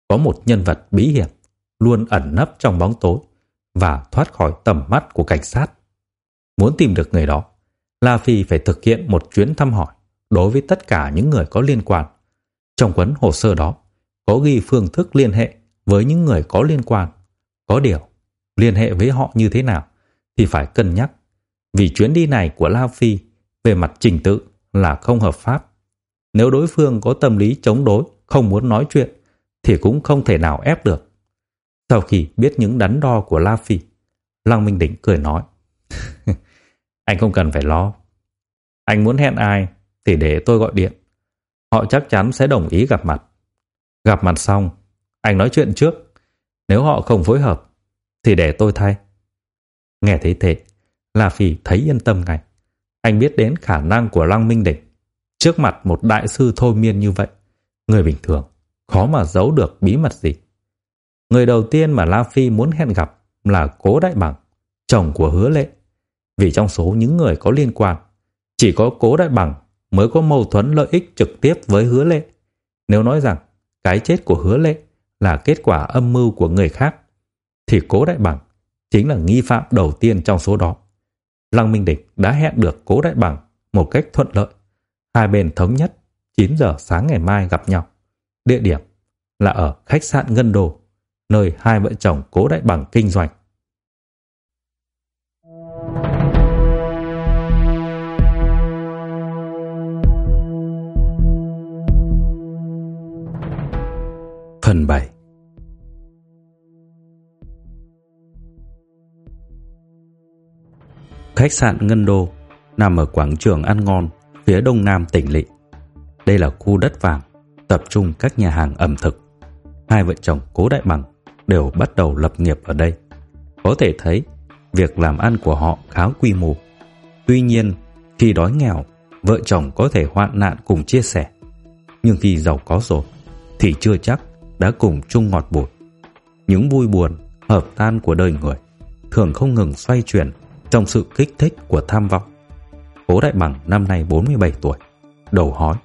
Có một nhân vật bí hiểm luôn ẩn nấp trong bóng tối và thoát khỏi tầm mắt của cảnh sát. Muốn tìm được người đó, La Phi phải thực hiện một chuyến thăm hỏi đối với tất cả những người có liên quan. Trong cuốn hồ sơ đó, có ghi phương thức liên hệ với những người có liên quan. Có điều, liên hệ với họ như thế nào thì phải cân nhắc. Vì chuyến đi này của La Phi về mặt trình tự là không hợp pháp. Nếu đối phương có tâm lý chống đối, không muốn nói chuyện, thì cũng không thể nào ép được. Sau khi biết những đắn đo của La Phi, Lăng Minh Đỉnh cười nói. anh không cần phải lo. Anh muốn hẹn ai thì để tôi gọi điện. Họ chắc chắn sẽ đồng ý gặp mặt. Gặp mặt xong, anh nói chuyện trước. Nếu họ không phối hợp, thì để tôi thay. Nghe thấy thế, La Phi thấy yên tâm ngay. Anh biết đến khả năng của Lăng Minh Đỉnh. Trước mặt một đại sư thôi miên như vậy, người bình thường khó mà giấu được bí mật gì. Người đầu tiên mà La Phi muốn hẹn gặp là Cố Đại Bằng, chồng của Hứa Lệ. Vì trong số những người có liên quan, chỉ có Cố Đại Bằng mới có mâu thuẫn lợi ích trực tiếp với Hứa Lệ. Nếu nói rằng cái chết của Hứa Lệ là kết quả âm mưu của người khác, thì Cố Đại Bằng chính là nghi phạm đầu tiên trong số đó. Lăng Minh Địch đã hẹn được Cố Đại Bằng một cách thuận lợi. Hai bên thống nhất 9 giờ sáng ngày mai gặp nhau. Địa điểm là ở khách sạn Ngân Đồ, nơi hai vợ chồng Cố Đại Bằng kinh doanh. Khách sạn Ngân Đô nằm ở quảng trường ăn ngon phía đông nam tỉnh Lị. Đây là khu đất vàng, tập trung các nhà hàng ẩm thực. Hai vợ chồng Cố Đại Bằng đều bắt đầu lập nghiệp ở đây. Có thể thấy, việc làm ăn của họ khá quy mô. Tuy nhiên, khi đói nghèo, vợ chồng có thể hoạn nạn cùng chia sẻ. Nhưng khi giàu có rồi, thì chưa chắc đã cùng chung ngọt bùi. Những vui buồn, hợp tan của đời người thường không ngừng xoay chuyển trong sự kích thích của tham vọng. Cố Đại Bằng năm nay 47 tuổi, đầu hói,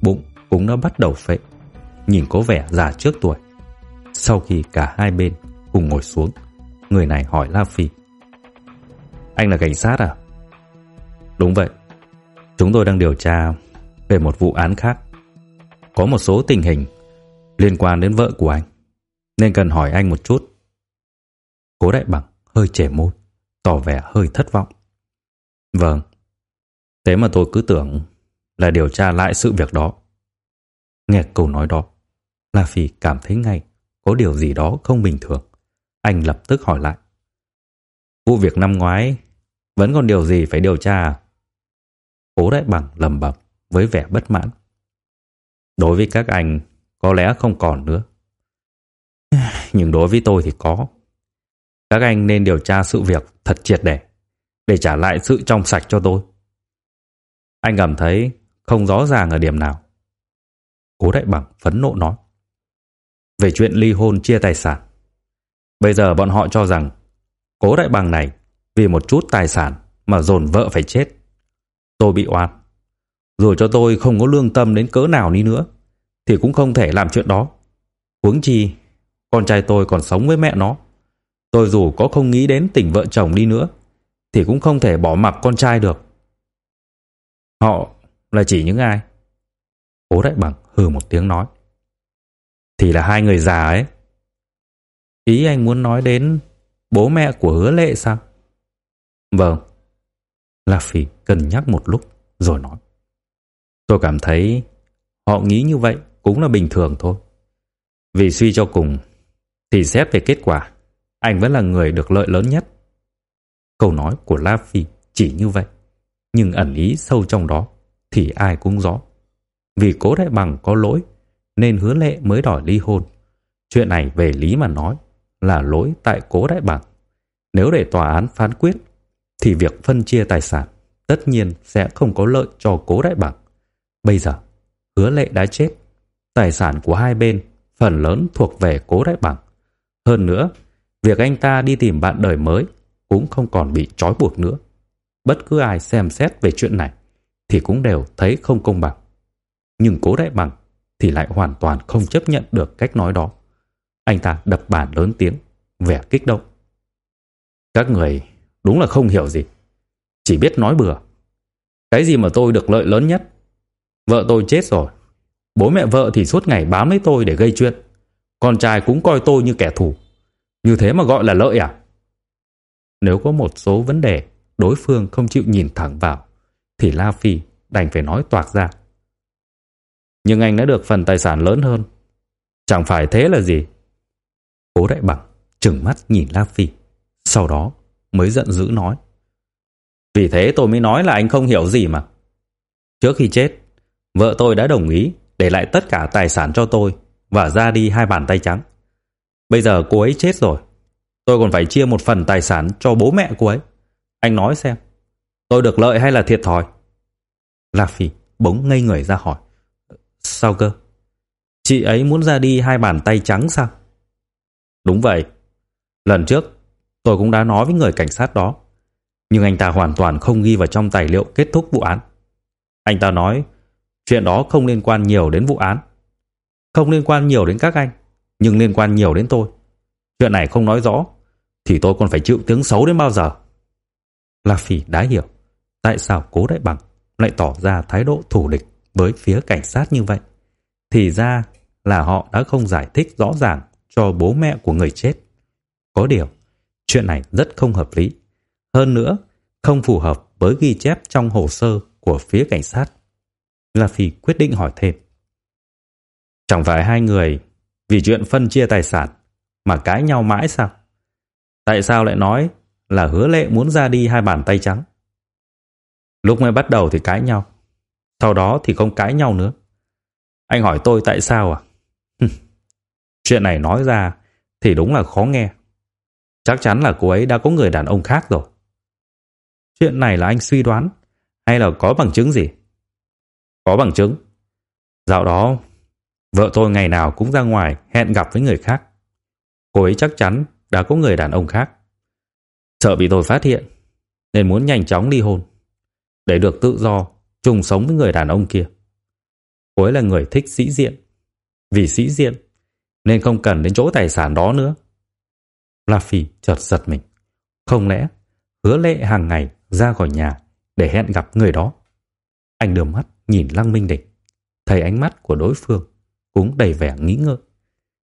bụng cũng đã bắt đầu phệ, nhìn có vẻ già trước tuổi. Sau khi cả hai bên cùng ngồi xuống, người này hỏi La Phi. Anh là cảnh sát à? Đúng vậy. Chúng tôi đang điều tra về một vụ án khác. Có một số tình hình liên quan đến vợ của anh, nên cần hỏi anh một chút. Cố Đại Bằng hơi trẻ môi tỏ vẻ hơi thất vọng. Vâng, thế mà tôi cứ tưởng là điều tra lại sự việc đó. Nghe câu nói đó, La Phi cảm thấy ngay có điều gì đó không bình thường. Anh lập tức hỏi lại. Vụ việc năm ngoái vẫn còn điều gì phải điều tra à? Cố đại bằng lầm bầm với vẻ bất mãn. Đối với các anh, có lẽ không còn nữa. Nhưng đối với tôi thì có. Các anh nên điều tra sự việc thật triệt để, để trả lại sự trong sạch cho tôi. Anh cảm thấy không rõ ràng ở điểm nào. Cố Đại Bằng phẫn nộ nói. Về chuyện ly hôn chia tài sản. Bây giờ bọn họ cho rằng Cố Đại Bằng này vì một chút tài sản mà dồn vợ phải chết. Tôi bị oan. Dù cho tôi không có lương tâm đến cỡ nào đi nữa thì cũng không thể làm chuyện đó. Huống chi, con trai tôi còn sống với mẹ nó. Tôi dù có không nghĩ đến tình vợ chồng đi nữa, thì cũng không thể bỏ mặc con trai được. Họ là chỉ những ai? Cố Đại Bằng hừ một tiếng nói. Thì là hai người già ấy. Ý anh muốn nói đến bố mẹ của hứa lệ sao? Vâng. La Phi cân nhắc một lúc rồi nói. Tôi cảm thấy họ nghĩ như vậy cũng là bình thường thôi. Vì suy cho cùng thì xét về kết quả anh vẫn là người được lợi lớn nhất. Câu nói của La Phi chỉ như vậy, nhưng ẩn ý sâu trong đó thì ai cũng rõ. Vì cố đại bằng có lỗi, nên hứa lệ mới đòi ly hôn. Chuyện này về lý mà nói là lỗi tại cố đại bằng. Nếu để tòa án phán quyết, thì việc phân chia tài sản tất nhiên sẽ không có lợi cho cố đại bằng. Bây giờ, hứa lệ đã chết, tài sản của hai bên phần lớn thuộc về cố đại bằng. Hơn nữa, việc anh ta đi tìm bạn đời mới cũng không còn bị trói buộc nữa. Bất cứ ai xem xét về chuyện này thì cũng đều thấy không công bằng. Nhưng cố đại bằng thì lại hoàn toàn không chấp nhận được cách nói đó. Anh ta đập bàn lớn tiếng, vẻ kích động. Các người đúng là không hiểu gì. Chỉ biết nói bừa. Cái gì mà tôi được lợi lớn nhất? Vợ tôi chết rồi. Bố mẹ vợ thì suốt ngày bám lấy tôi để gây chuyện. Con trai cũng coi tôi như kẻ thù. Như thế mà gọi là lợi à? Nếu có một số vấn đề đối phương không chịu nhìn thẳng vào, thì La Phi đành phải nói toạc ra. Nhưng anh đã được phần tài sản lớn hơn. Chẳng phải thế là gì? Cố đại bằng trừng mắt nhìn La Phi. Sau đó mới giận dữ nói. Vì thế tôi mới nói là anh không hiểu gì mà. Trước khi chết, vợ tôi đã đồng ý để lại tất cả tài sản cho tôi và ra đi hai bàn tay trắng. Bây giờ cô ấy chết rồi. Tôi còn phải chia một phần tài sản cho bố mẹ cô ấy. Anh nói xem, tôi được lợi hay là thiệt thòi? La Phi bỗng ngây người ra hỏi. Sao cơ? Chị ấy muốn ra đi hai bàn tay trắng sao? Đúng vậy. Lần trước, tôi cũng đã nói với người cảnh sát đó. Nhưng anh ta hoàn toàn không ghi vào trong tài liệu kết thúc vụ án. Anh ta nói chuyện đó không liên quan nhiều đến vụ án. Không liên quan nhiều đến các anh, nhưng liên quan nhiều đến tôi. Chuyện này không nói rõ, thì tôi còn phải chịu tiếng xấu đến bao giờ? La Phi đã hiểu tại sao Cố Đại Bằng lại tỏ ra thái độ thù địch với phía cảnh sát như vậy. Thì ra là họ đã không giải thích rõ ràng cho bố mẹ của người chết. Có điều, chuyện này rất không hợp lý. Hơn nữa, không phù hợp với ghi chép trong hồ sơ của phía cảnh sát. La Phi quyết định hỏi thêm. Chẳng phải hai người vì chuyện phân chia tài sản mà cãi nhau mãi sao? Tại sao lại nói là hứa lệ muốn ra đi hai bàn tay trắng? Lúc mới bắt đầu thì cãi nhau. Sau đó thì không cãi nhau nữa. Anh hỏi tôi tại sao à? Chuyện này nói ra thì đúng là khó nghe. Chắc chắn là cô ấy đã có người đàn ông khác rồi. Chuyện này là anh suy đoán hay là có bằng chứng gì? Có bằng chứng. Dạo đó, vợ tôi ngày nào cũng ra ngoài hẹn gặp với người khác. Cô ấy chắc chắn đã có người đàn ông khác. Sợ bị tôi phát hiện, nên muốn nhanh chóng ly hôn, để được tự do chung sống với người đàn ông kia. Cô ấy là người thích sĩ diện. Vì sĩ diện, nên không cần đến chỗ tài sản đó nữa. La Phi chợt giật mình. Không lẽ hứa lệ hàng ngày ra khỏi nhà để hẹn gặp người đó? Anh đưa mắt nhìn Lăng Minh Địch, thấy ánh mắt của đối phương cũng đầy vẻ nghĩ ngợi.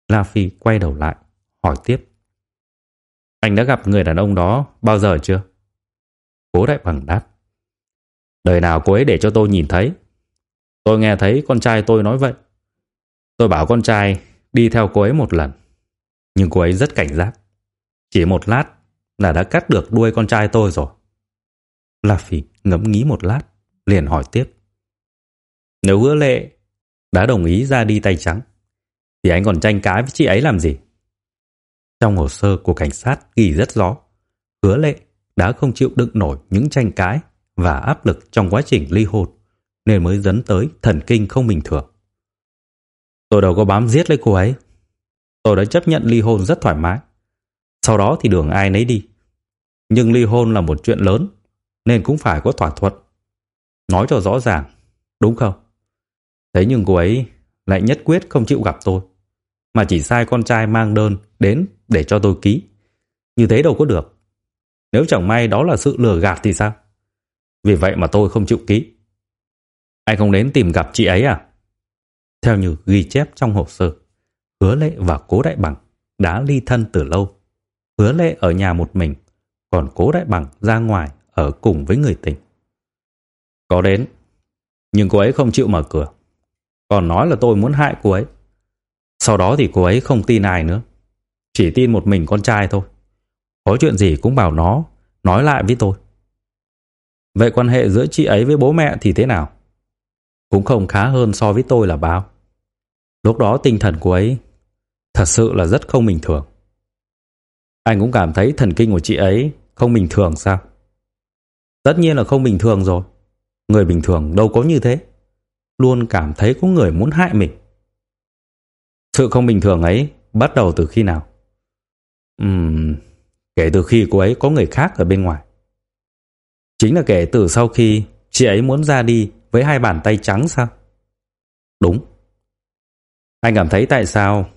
La Phi quay đầu lại, hỏi tiếp. Anh đã gặp người đàn ông đó bao giờ chưa? Cố Đại Bằng đáp. Đời nào cô ấy để cho tôi nhìn thấy. Tôi nghe thấy con trai tôi nói vậy. Tôi bảo con trai đi theo cô ấy một lần. Nhưng cô ấy rất cảnh giác. Chỉ một lát là đã cắt được đuôi con trai tôi rồi. La Phi ngẫm nghĩ một lát, liền hỏi tiếp. Nếu hứa lệ đã đồng ý ra đi tay trắng, thì anh còn tranh cãi với chị ấy làm gì? Trong hồ sơ của cảnh sát ghi rất rõ, hứa lệ đã không chịu đựng nổi những tranh cãi và áp lực trong quá trình ly hôn, nên mới dẫn tới thần kinh không bình thường. Tôi đâu có bám giết lấy cô ấy. Tôi đã chấp nhận ly hôn rất thoải mái. Sau đó thì đường ai nấy đi. Nhưng ly hôn là một chuyện lớn, nên cũng phải có thỏa thuận. Nói cho rõ ràng, đúng không? Thế nhưng cô ấy lại nhất quyết không chịu gặp tôi, mà chỉ sai con trai mang đơn đến để cho tôi ký. Như thế đâu có được. Nếu chẳng may đó là sự lừa gạt thì sao? Vì vậy mà tôi không chịu ký. Anh không đến tìm gặp chị ấy à? Theo như ghi chép trong hồ sơ, Hứa Lệ và Cố Đại Bằng đã ly thân từ lâu. Hứa Lệ ở nhà một mình, còn Cố Đại Bằng ra ngoài ở cùng với người tình. Có đến, nhưng cô ấy không chịu mở cửa. Còn nói là tôi muốn hại cô ấy. Sau đó thì cô ấy không tin ai nữa. Chỉ tin một mình con trai thôi. Có chuyện gì cũng bảo nó, nói lại với tôi. Vậy quan hệ giữa chị ấy với bố mẹ thì thế nào? Cũng không khá hơn so với tôi là bao. Lúc đó tinh thần của ấy thật sự là rất không bình thường. Anh cũng cảm thấy thần kinh của chị ấy không bình thường sao? Tất nhiên là không bình thường rồi. Người bình thường đâu có như thế. Luôn cảm thấy có người muốn hại mình. Sự không bình thường ấy bắt đầu từ khi nào? Ừm, kể từ khi cô ấy có người khác ở bên ngoài. Chính là kể từ sau khi chị ấy muốn ra đi với hai bàn tay trắng sao? Đúng. Anh cảm thấy tại sao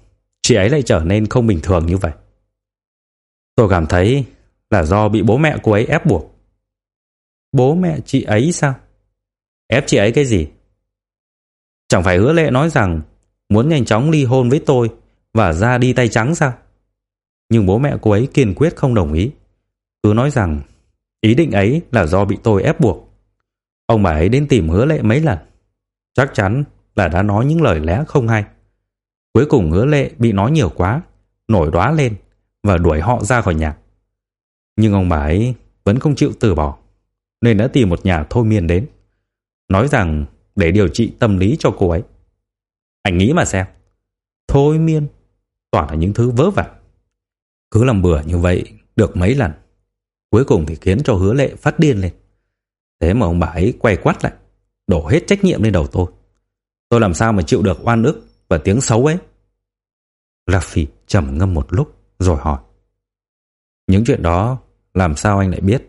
chị ấy lại trở nên không bình thường như vậy? Tôi cảm thấy là do bị bố mẹ cô ấy ép buộc. Bố mẹ chị ấy sao? Ép chị ấy cái gì? Chẳng phải hứa lệ nói rằng muốn nhanh chóng ly hôn với tôi và ra đi tay trắng sao? Nhưng bố mẹ cô ấy kiên quyết không đồng ý. Cứ nói rằng ý định ấy là do bị tôi ép buộc. Ông bà ấy đến tìm hứa lệ mấy lần. Chắc chắn là đã nói những lời lẽ không hay. Cuối cùng hứa lệ bị nói nhiều quá, nổi đoá lên và đuổi họ ra khỏi nhà. Nhưng ông bà ấy vẫn không chịu từ bỏ, nên đã tìm một nhà thôi miên đến. Nói rằng để điều trị tâm lý cho cô ấy. Anh nghĩ mà xem. Thôi miên, toàn là những thứ vớ vẩn. Cứ làm bừa như vậy được mấy lần. Cuối cùng thì khiến cho hứa lệ phát điên lên. Thế mà ông bà ấy quay quát lại, đổ hết trách nhiệm lên đầu tôi. Tôi làm sao mà chịu được oan ức và tiếng xấu ấy? Luffy trầm ngâm một lúc rồi hỏi. Những chuyện đó làm sao anh lại biết?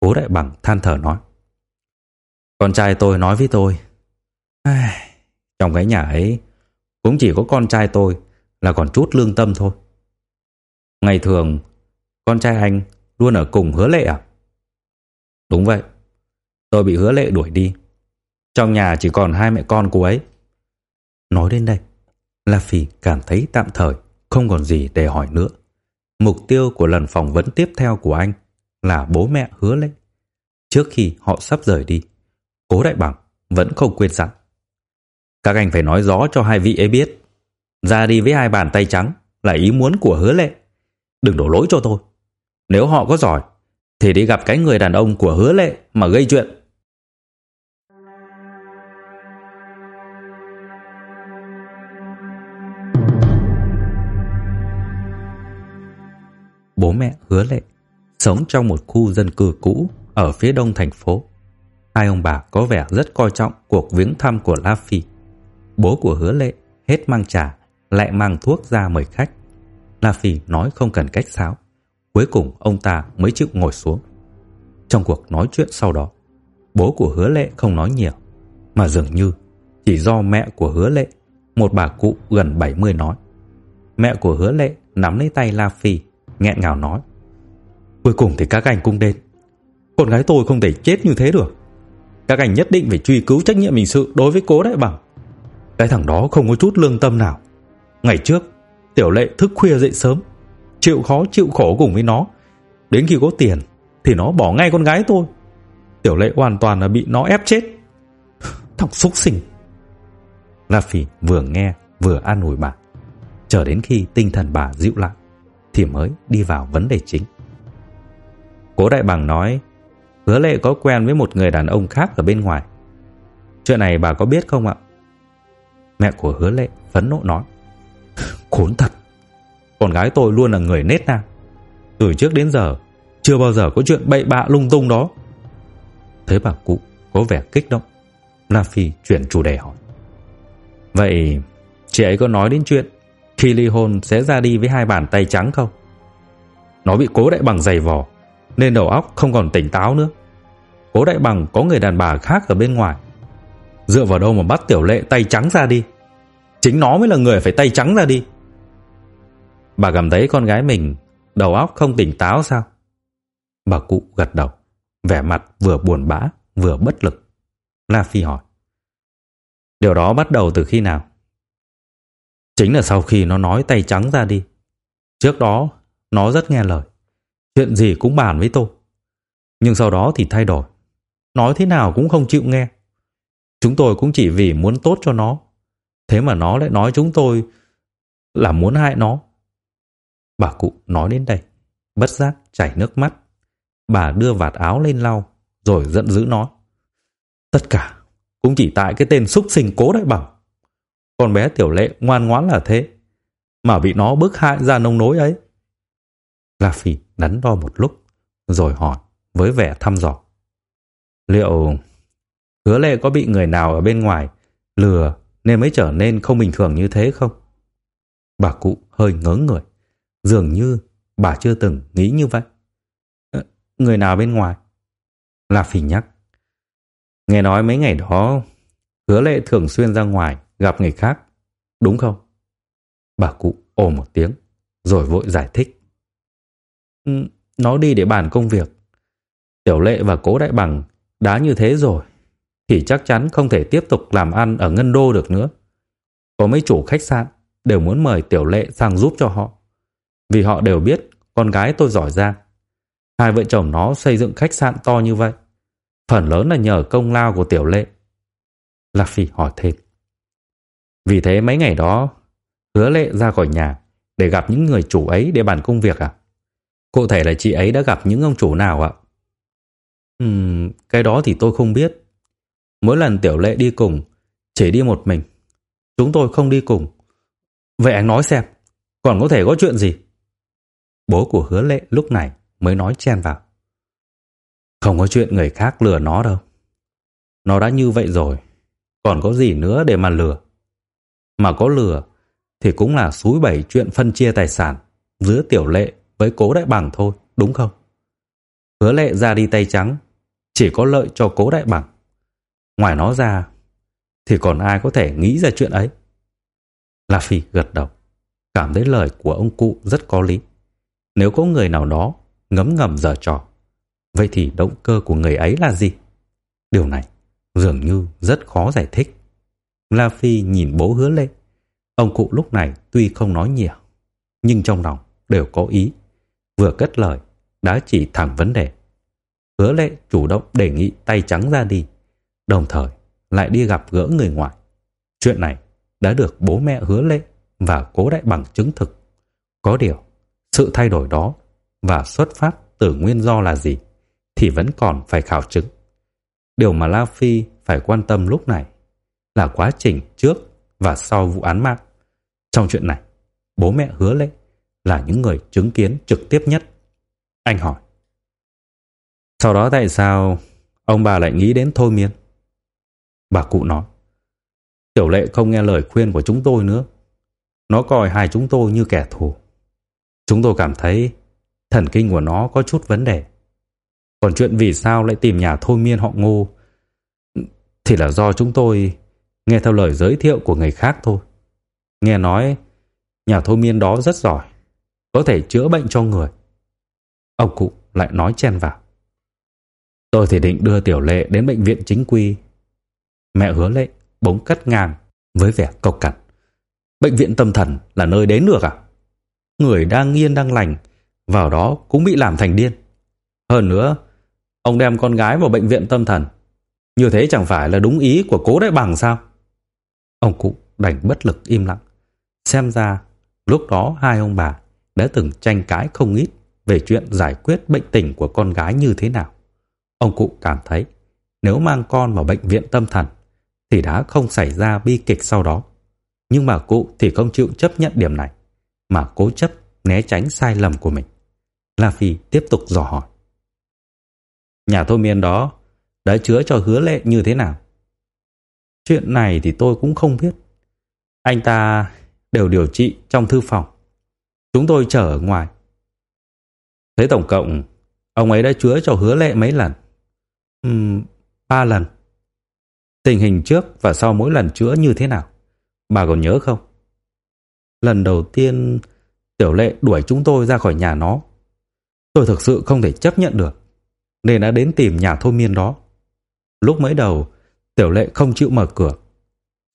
Cố đại bằng than thở nói. Con trai tôi nói với tôi. Trong cái nhà ấy cũng chỉ có con trai tôi là còn chút lương tâm thôi. Ngày thường, con trai anh luôn ở cùng hứa lệ à? Đúng vậy. Tôi bị hứa lệ đuổi đi. Trong nhà chỉ còn hai mẹ con cô ấy. Nói đến đây, La Phi cảm thấy tạm thời không còn gì để hỏi nữa. Mục tiêu của lần phỏng vấn tiếp theo của anh là bố mẹ hứa lệ. Trước khi họ sắp rời đi, Cố Đại Bằng vẫn không quên rằng Các anh phải nói rõ cho hai vị ấy biết. Ra đi với hai bàn tay trắng là ý muốn của hứa lệ. Đừng đổ lỗi cho tôi. Nếu họ có giỏi, thì đi gặp cái người đàn ông của hứa lệ mà gây chuyện. Bố mẹ hứa lệ sống trong một khu dân cư cũ ở phía đông thành phố. Hai ông bà có vẻ rất coi trọng cuộc viếng thăm của La Phi. Bố của hứa lệ hết mang trà, lại mang thuốc ra mời khách. La Phi nói không cần cách sáo. Cuối cùng ông ta mới chịu ngồi xuống. Trong cuộc nói chuyện sau đó, bố của hứa lệ không nói nhiều, mà dường như chỉ do mẹ của hứa lệ, một bà cụ gần 70 nói. Mẹ của hứa lệ nắm lấy tay La Phi, nghẹn ngào nói. Cuối cùng thì các anh cũng đến. Con gái tôi không thể chết như thế được. Các anh nhất định phải truy cứu trách nhiệm hình sự đối với cố đại bằng. Cái thằng đó không có chút lương tâm nào. Ngày trước, tiểu lệ thức khuya dậy sớm, chịu khó chịu khổ cùng với nó. Đến khi có tiền thì nó bỏ ngay con gái tôi. Tiểu lệ hoàn toàn là bị nó ép chết. Thằng xúc sinh. La Phi vừa nghe vừa an ủi bà. Chờ đến khi tinh thần bà dịu lại thì mới đi vào vấn đề chính. Cố Đại Bằng nói Hứa lệ có quen với một người đàn ông khác ở bên ngoài. Chuyện này bà có biết không ạ? Mẹ của hứa lệ phấn nộ nói. Khốn thật. Con gái tôi luôn là người nết na. Từ trước đến giờ, chưa bao giờ có chuyện bậy bạ lung tung đó. Thấy bà cụ có vẻ kích động. La Phi chuyển chủ đề hỏi. Vậy chị ấy có nói đến chuyện khi ly hôn sẽ ra đi với hai bàn tay trắng không? Nó bị cố đại bằng giày vò nên đầu óc không còn tỉnh táo nữa. Cố đại bằng có người đàn bà khác ở bên ngoài. Dựa vào đâu mà bắt tiểu lệ tay trắng ra đi? Chính nó mới là người phải tay trắng ra đi. Bà cảm thấy con gái mình đầu óc không tỉnh táo sao? Bà cụ gật đầu, vẻ mặt vừa buồn bã vừa bất lực. La Phi hỏi. Điều đó bắt đầu từ khi nào? Chính là sau khi nó nói tay trắng ra đi. Trước đó, nó rất nghe lời. Chuyện gì cũng bàn với tôi. Nhưng sau đó thì thay đổi. Nói thế nào cũng không chịu nghe. Chúng tôi cũng chỉ vì muốn tốt cho nó. Thế mà nó lại nói chúng tôi là muốn hại nó. Bà cụ nói đến đây, bất giác chảy nước mắt. Bà đưa vạt áo lên lau, rồi giận dữ nói. Tất cả cũng chỉ tại cái tên xúc sinh cố đại bằng. Con bé tiểu lệ ngoan ngoãn là thế, mà bị nó bức hại ra nông nối ấy. La Phi đắn đo một lúc, rồi hỏi với vẻ thăm dò. Liệu hứa lệ có bị người nào ở bên ngoài lừa nên mới trở nên không bình thường như thế không? Bà cụ hơi ngớ người, dường như bà chưa từng nghĩ như vậy. Ờ, người nào bên ngoài? La Phi nhắc. Nghe nói mấy ngày đó hứa lệ thường xuyên ra ngoài gặp người khác, đúng không? Bà cụ ồ một tiếng, rồi vội giải thích. Nó đi để bàn công việc. Tiểu lệ và cố đại bằng đã như thế rồi, thì chắc chắn không thể tiếp tục làm ăn ở Ngân Đô được nữa. Có mấy chủ khách sạn đều muốn mời tiểu lệ sang giúp cho họ. Vì họ đều biết con gái tôi giỏi giang. Hai vợ chồng nó xây dựng khách sạn to như vậy. Phần lớn là nhờ công lao của tiểu lệ. Lạc Phi hỏi thêm. Vì thế mấy ngày đó, hứa lệ ra khỏi nhà để gặp những người chủ ấy để bàn công việc à? Cụ thể là chị ấy đã gặp những ông chủ nào ạ? Ừm, cái đó thì tôi không biết. Mỗi lần tiểu lệ đi cùng, chỉ đi một mình. Chúng tôi không đi cùng. Vậy anh nói xem, còn có thể có chuyện gì? Bố của hứa lệ lúc này mới nói chen vào. Không có chuyện người khác lừa nó đâu. Nó đã như vậy rồi, còn có gì nữa để mà lừa. Mà có lừa thì cũng là suối bảy chuyện phân chia tài sản giữa tiểu lệ với cố đại bằng thôi, đúng không? Hứa lệ ra đi tay trắng, chỉ có lợi cho cố đại bằng. Ngoài nó ra, thì còn ai có thể nghĩ ra chuyện ấy? La Phi gật đầu, cảm thấy lời của ông cụ rất có lý. Nếu có người nào đó ngấm ngầm giở trò, vậy thì động cơ của người ấy là gì? Điều này dường như rất khó giải thích. La Phi nhìn bố hứa lệ. Ông cụ lúc này tuy không nói nhiều, nhưng trong lòng đều có ý. Vừa cất lời, đã chỉ thẳng vấn đề. Hứa lệ chủ động đề nghị tay trắng ra đi, đồng thời lại đi gặp gỡ người ngoài. Chuyện này đã được bố mẹ hứa lệ và cố đại bằng chứng thực. Có điều, sự thay đổi đó và xuất phát từ nguyên do là gì thì vẫn còn phải khảo chứng. Điều mà La Phi phải quan tâm lúc này là quá trình trước và sau vụ án mạng. Trong chuyện này, bố mẹ hứa lệ là những người chứng kiến trực tiếp nhất. Anh hỏi. Sau đó tại sao ông bà lại nghĩ đến thôi miên? Bà cụ nói. Tiểu lệ không nghe lời khuyên của chúng tôi nữa. Nó coi hai chúng tôi như kẻ thù. Chúng tôi cảm thấy thần kinh của nó có chút vấn đề. Còn chuyện vì sao lại tìm nhà thôi miên họ ngô thì là do chúng tôi nghe theo lời giới thiệu của người khác thôi. Nghe nói nhà thôi miên đó rất giỏi, có thể chữa bệnh cho người. Ông cụ lại nói chen vào. Tôi thì định đưa tiểu lệ đến bệnh viện chính quy. Mẹ hứa lệ bỗng cắt ngang với vẻ cộc cằn. Bệnh viện tâm thần là nơi đến được à? Người đang yên đang lành, vào đó cũng bị làm thành điên. Hơn nữa, ông đem con gái vào bệnh viện tâm thần. Như thế chẳng phải là đúng ý của cố đại bằng sao? Ông cụ đành bất lực im lặng. Xem ra, lúc đó hai ông bà đã từng tranh cãi không ít về chuyện giải quyết bệnh tình của con gái như thế nào. Ông cụ cảm thấy nếu mang con vào bệnh viện tâm thần thì đã không xảy ra bi kịch sau đó. Nhưng mà cụ thì không chịu chấp nhận điểm này, mà cố chấp né tránh sai lầm của mình. La Phi tiếp tục dò hỏi. Nhà thôi miên đó đã chứa cho hứa lệ như thế nào? Chuyện này thì tôi cũng không biết. Anh ta đều điều trị trong thư phòng. Chúng tôi chờ ở ngoài. Thế tổng cộng, ông ấy đã chữa cho hứa lệ mấy lần? Ừm, ba lần. Tình hình trước và sau mỗi lần chữa như thế nào? Bà còn nhớ không? Lần đầu tiên Tiểu Lệ đuổi chúng tôi ra khỏi nhà nó. Tôi thực sự không thể chấp nhận được, nên đã đến tìm nhà thôi miên đó. Lúc mới đầu, Tiểu Lệ không chịu mở cửa.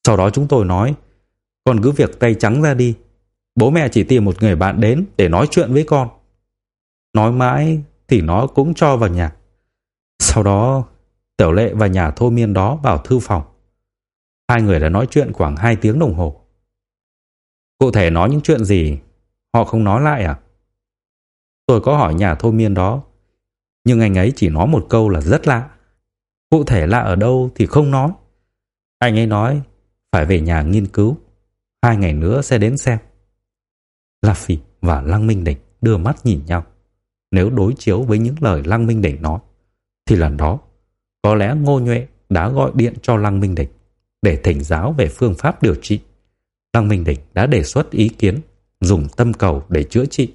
Sau đó chúng tôi nói, con cứ việc tay trắng ra đi. Bố mẹ chỉ tìm một người bạn đến để nói chuyện với con. Nói mãi thì nó cũng cho vào nhà. Sau đó Tiểu Lệ và nhà thôi miên đó vào thư phòng. Hai người đã nói chuyện khoảng 2 tiếng đồng hồ. Cụ thể nói những chuyện gì, họ không nói lại à? Tôi có hỏi nhà thôi miên đó, nhưng anh ấy chỉ nói một câu là rất lạ. Cụ thể lạ ở đâu thì không nói. Anh ấy nói phải về nhà nghiên cứu, hai ngày nữa sẽ đến xem. La Phi và Lăng Minh Đỉnh đưa mắt nhìn nhau. Nếu đối chiếu với những lời Lăng Minh Đỉnh nói, thì lần đó có lẽ Ngô Nhuệ đã gọi điện cho Lăng Minh Đỉnh để thỉnh giáo về phương pháp điều trị. Lăng Minh Đỉnh đã đề xuất ý kiến dùng tâm cầu để chữa trị.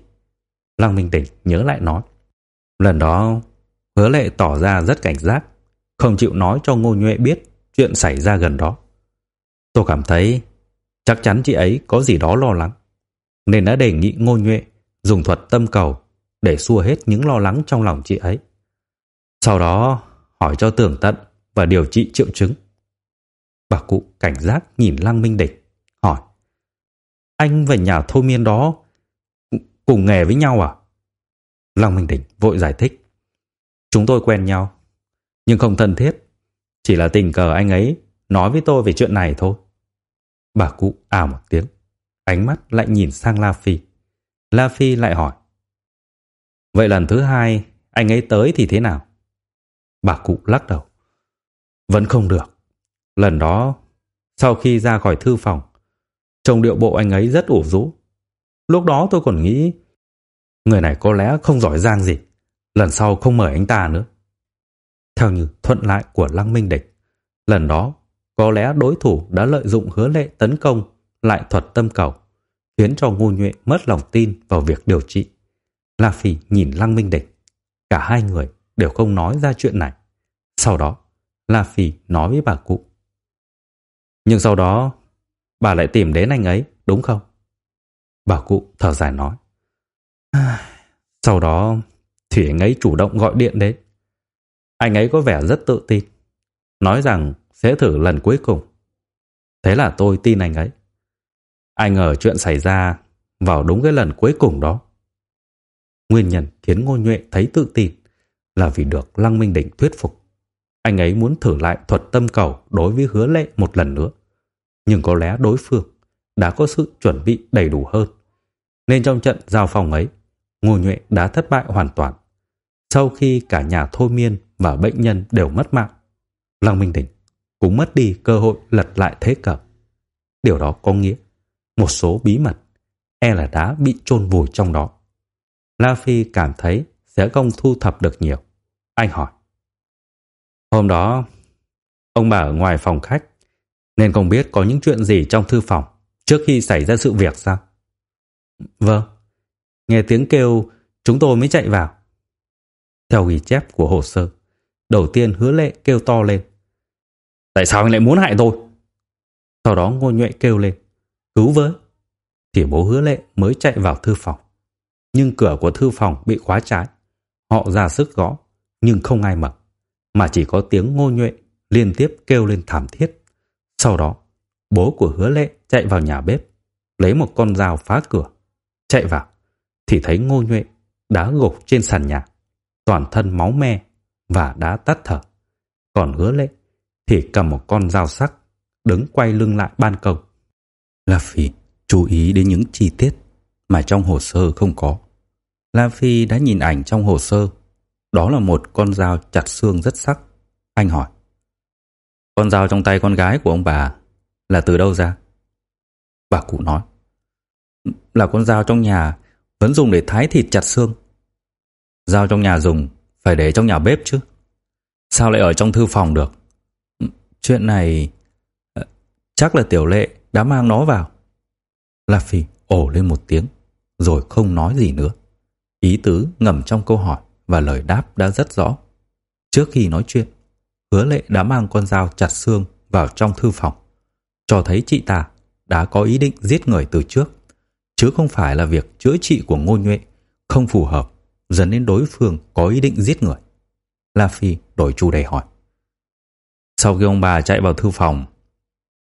Lăng Minh Đỉnh nhớ lại nói. Lần đó, hứa lệ tỏ ra rất cảnh giác, không chịu nói cho Ngô Nhuệ biết chuyện xảy ra gần đó. Tôi cảm thấy chắc chắn chị ấy có gì đó lo lắng, nên đã đề nghị Ngô Nhuệ dùng thuật tâm cầu để xua hết những lo lắng trong lòng chị ấy. Sau đó hỏi cho tường tận và điều trị triệu chứng. Bà cụ cảnh giác nhìn Lăng Minh Địch, hỏi Anh và nhà thôi miên đó cùng nghề với nhau à? Lăng Minh Địch vội giải thích Chúng tôi quen nhau, nhưng không thân thiết. Chỉ là tình cờ anh ấy nói với tôi về chuyện này thôi. Bà cụ à một tiếng, ánh mắt lại nhìn sang La Phi. La Phi lại hỏi Vậy lần thứ hai anh ấy tới thì thế nào? Bà cụ lắc đầu. Vẫn không được. Lần đó, sau khi ra khỏi thư phòng, trông điệu bộ anh ấy rất ủ rũ. Lúc đó tôi còn nghĩ, người này có lẽ không giỏi giang gì. Lần sau không mời anh ta nữa. Theo như thuận lại của Lăng Minh Địch, lần đó có lẽ đối thủ đã lợi dụng hứa lệ tấn công lại thuật tâm cầu, khiến cho ngu nhuệ mất lòng tin vào việc điều trị. La Phi nhìn Lăng Minh Địch. Cả hai người đều không nói ra chuyện này. Sau đó, La Phi nói với bà cụ. Nhưng sau đó, bà lại tìm đến anh ấy, đúng không? Bà cụ thở dài nói. À, sau đó, thì anh ấy chủ động gọi điện đến. Anh ấy có vẻ rất tự tin. Nói rằng sẽ thử lần cuối cùng. Thế là tôi tin anh ấy. Ai ngờ chuyện xảy ra vào đúng cái lần cuối cùng đó. Nguyên nhân khiến Ngô Nhuệ thấy tự tin là vì được Lăng Minh Đỉnh thuyết phục. Anh ấy muốn thử lại thuật tâm cầu đối với hứa lệ một lần nữa. Nhưng có lẽ đối phương đã có sự chuẩn bị đầy đủ hơn. Nên trong trận giao phòng ấy, Ngô Nhuệ đã thất bại hoàn toàn. Sau khi cả nhà thôi miên và bệnh nhân đều mất mạng, Lăng Minh Đỉnh cũng mất đi cơ hội lật lại thế cờ. Điều đó có nghĩa một số bí mật e là đã bị chôn vùi trong đó. La Phi cảm thấy sẽ không thu thập được nhiều. Anh hỏi. Hôm đó, ông bà ở ngoài phòng khách, nên không biết có những chuyện gì trong thư phòng trước khi xảy ra sự việc sao? Vâng, nghe tiếng kêu chúng tôi mới chạy vào. Theo ghi chép của hồ sơ, đầu tiên hứa lệ kêu to lên. Tại sao anh lại muốn hại tôi? Sau đó ngô nhuệ kêu lên. Cứu với. Thì bố hứa lệ mới chạy vào thư phòng nhưng cửa của thư phòng bị khóa trái. Họ ra sức gõ, nhưng không ai mở, mà chỉ có tiếng ngô nhuệ liên tiếp kêu lên thảm thiết. Sau đó, bố của hứa lệ chạy vào nhà bếp, lấy một con dao phá cửa, chạy vào, thì thấy ngô nhuệ đã gục trên sàn nhà, toàn thân máu me và đã tắt thở. Còn hứa lệ thì cầm một con dao sắc, đứng quay lưng lại ban công. La Phi chú ý đến những chi tiết mà trong hồ sơ không có. La Phi đã nhìn ảnh trong hồ sơ. Đó là một con dao chặt xương rất sắc. Anh hỏi. Con dao trong tay con gái của ông bà là từ đâu ra? Bà cụ nói. Là con dao trong nhà, vẫn dùng để thái thịt chặt xương. Dao trong nhà dùng phải để trong nhà bếp chứ. Sao lại ở trong thư phòng được? Chuyện này ờ, chắc là tiểu lệ đã mang nó vào. La Phi ồ lên một tiếng rồi không nói gì nữa. Ý tứ ngầm trong câu hỏi và lời đáp đã rất rõ. Trước khi nói chuyện, hứa lệ đã mang con dao chặt xương vào trong thư phòng, cho thấy chị ta đã có ý định giết người từ trước, chứ không phải là việc chữa trị của ngô nhuệ không phù hợp dẫn đến đối phương có ý định giết người. La Phi đổi chủ đề hỏi. Sau khi ông bà chạy vào thư phòng,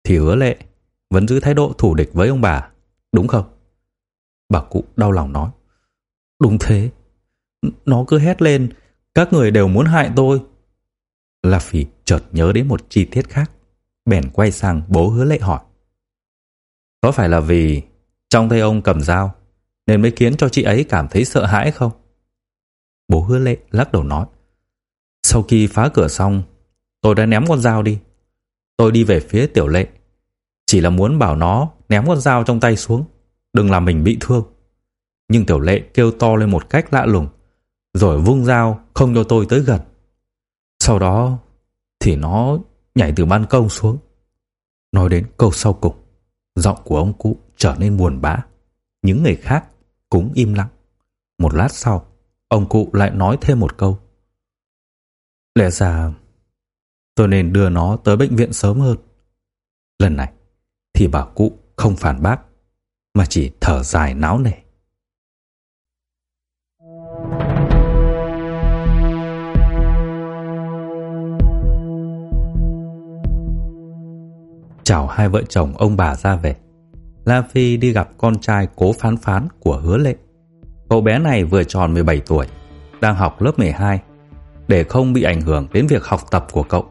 thì hứa lệ vẫn giữ thái độ thủ địch với ông bà, đúng không? Bà cụ đau lòng nói. Đúng thế. Nó cứ hét lên, các người đều muốn hại tôi. La Phi chợt nhớ đến một chi tiết khác, bèn quay sang bố hứa lệ hỏi. Có phải là vì trong tay ông cầm dao, nên mới khiến cho chị ấy cảm thấy sợ hãi không? Bố hứa lệ lắc đầu nói. Sau khi phá cửa xong, tôi đã ném con dao đi. Tôi đi về phía tiểu lệ, chỉ là muốn bảo nó ném con dao trong tay xuống đừng làm mình bị thương. Nhưng tiểu lệ kêu to lên một cách lạ lùng, rồi vung dao không cho tôi tới gần. Sau đó thì nó nhảy từ ban công xuống. Nói đến câu sau cùng, giọng của ông cụ trở nên buồn bã. Những người khác cũng im lặng. Một lát sau, ông cụ lại nói thêm một câu. Lẽ ra tôi nên đưa nó tới bệnh viện sớm hơn. Lần này thì bà cụ không phản bác mà chỉ thở dài náo nề. Chào hai vợ chồng ông bà ra về. La Phi đi gặp con trai cố phán phán của hứa lệ. Cậu bé này vừa tròn 17 tuổi, đang học lớp 12. Để không bị ảnh hưởng đến việc học tập của cậu,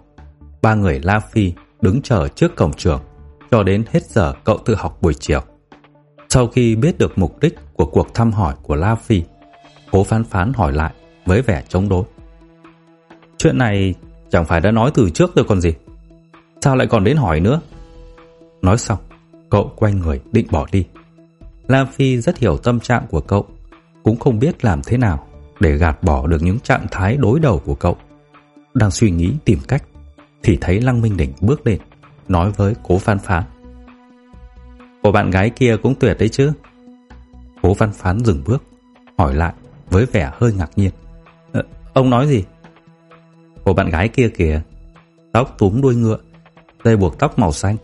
ba người La Phi đứng chờ trước cổng trường cho đến hết giờ cậu tự học buổi chiều. Sau khi biết được mục đích của cuộc thăm hỏi của La Phi, cố phán phán hỏi lại với vẻ chống đối. Chuyện này chẳng phải đã nói từ trước rồi còn gì. Sao lại còn đến hỏi nữa? Nói xong, cậu quay người định bỏ đi. La Phi rất hiểu tâm trạng của cậu, cũng không biết làm thế nào để gạt bỏ được những trạng thái đối đầu của cậu. Đang suy nghĩ tìm cách, thì thấy Lăng Minh Đỉnh bước lên, nói với cố Phan phán. Cô bạn gái kia cũng tuyệt đấy chứ. Cố văn phán dừng bước, hỏi lại với vẻ hơi ngạc nhiên. Ờ, ông nói gì? Cô bạn gái kia kìa, tóc túm đuôi ngựa, dây buộc tóc màu xanh.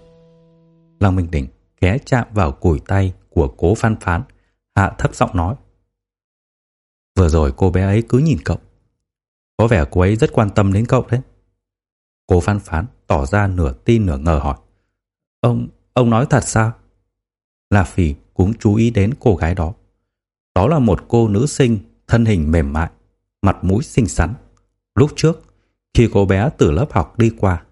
Lăng Minh Đỉnh ghé chạm vào cùi tay của cố văn phán, hạ thấp giọng nói. Vừa rồi cô bé ấy cứ nhìn cậu. Có vẻ cô ấy rất quan tâm đến cậu đấy. Cô Phan phán tỏ ra nửa tin nửa ngờ hỏi. Ông, ông nói thật sao? La Phi cũng chú ý đến cô gái đó. Đó là một cô nữ sinh thân hình mềm mại, mặt mũi xinh xắn. Lúc trước, khi cô bé từ lớp học đi qua,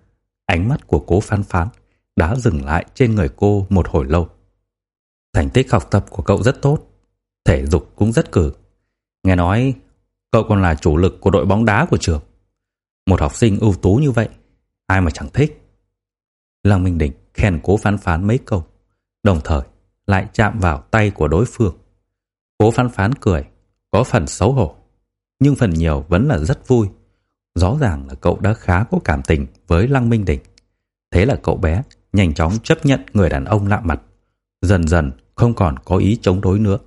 ánh mắt của cố phán phán đã dừng lại trên người cô một hồi lâu. Thành tích học tập của cậu rất tốt, thể dục cũng rất cử. Nghe nói, cậu còn là chủ lực của đội bóng đá của trường. Một học sinh ưu tú như vậy, ai mà chẳng thích. Lăng Minh đỉnh khen cố phán phán mấy câu, đồng thời lại chạm vào tay của đối phương. Cố phán phán cười, có phần xấu hổ, nhưng phần nhiều vẫn là rất vui. Rõ ràng là cậu đã khá có cảm tình với Lăng Minh Đỉnh. Thế là cậu bé nhanh chóng chấp nhận người đàn ông lạ mặt, dần dần không còn có ý chống đối nữa.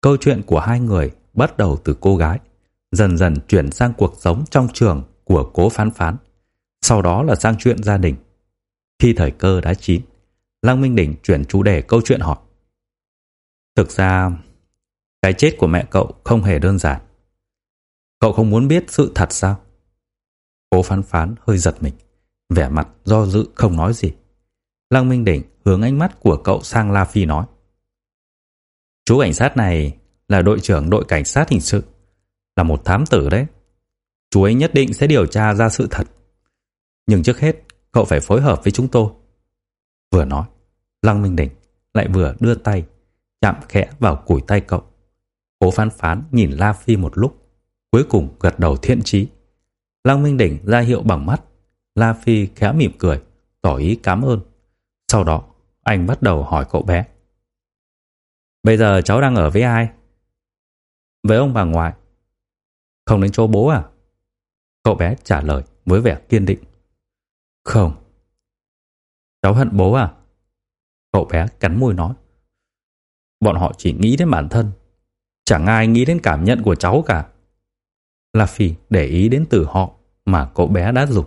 Câu chuyện của hai người bắt đầu từ cô gái, dần dần chuyển sang cuộc sống trong trường của cố phán phán, sau đó là sang chuyện gia đình. Khi thời cơ đã chín, Lăng Minh Đỉnh chuyển chủ đề câu chuyện hỏi. Thực ra, cái chết của mẹ cậu không hề đơn giản. Cậu không muốn biết sự thật sao? Cố phán phán hơi giật mình, vẻ mặt do dự không nói gì. Lăng Minh Đỉnh hướng ánh mắt của cậu sang La Phi nói. Chú cảnh sát này là đội trưởng đội cảnh sát hình sự, là một thám tử đấy. Chú ấy nhất định sẽ điều tra ra sự thật. Nhưng trước hết, cậu phải phối hợp với chúng tôi. Vừa nói, Lăng Minh Đỉnh lại vừa đưa tay chạm khẽ vào cùi tay cậu. Cố phán phán nhìn La Phi một lúc, cuối cùng gật đầu thiện chí. Lăng Minh Đỉnh ra hiệu bằng mắt, La Phi khẽ mỉm cười, tỏ ý cảm ơn. Sau đó, anh bắt đầu hỏi cậu bé. Bây giờ cháu đang ở với ai? Với ông bà ngoại. Không đến chỗ bố à? Cậu bé trả lời với vẻ kiên định. Không. Cháu hận bố à? Cậu bé cắn môi nói. Bọn họ chỉ nghĩ đến bản thân. Chẳng ai nghĩ đến cảm nhận của cháu cả. La Phi để ý đến từ họ mà cậu bé đã dùng,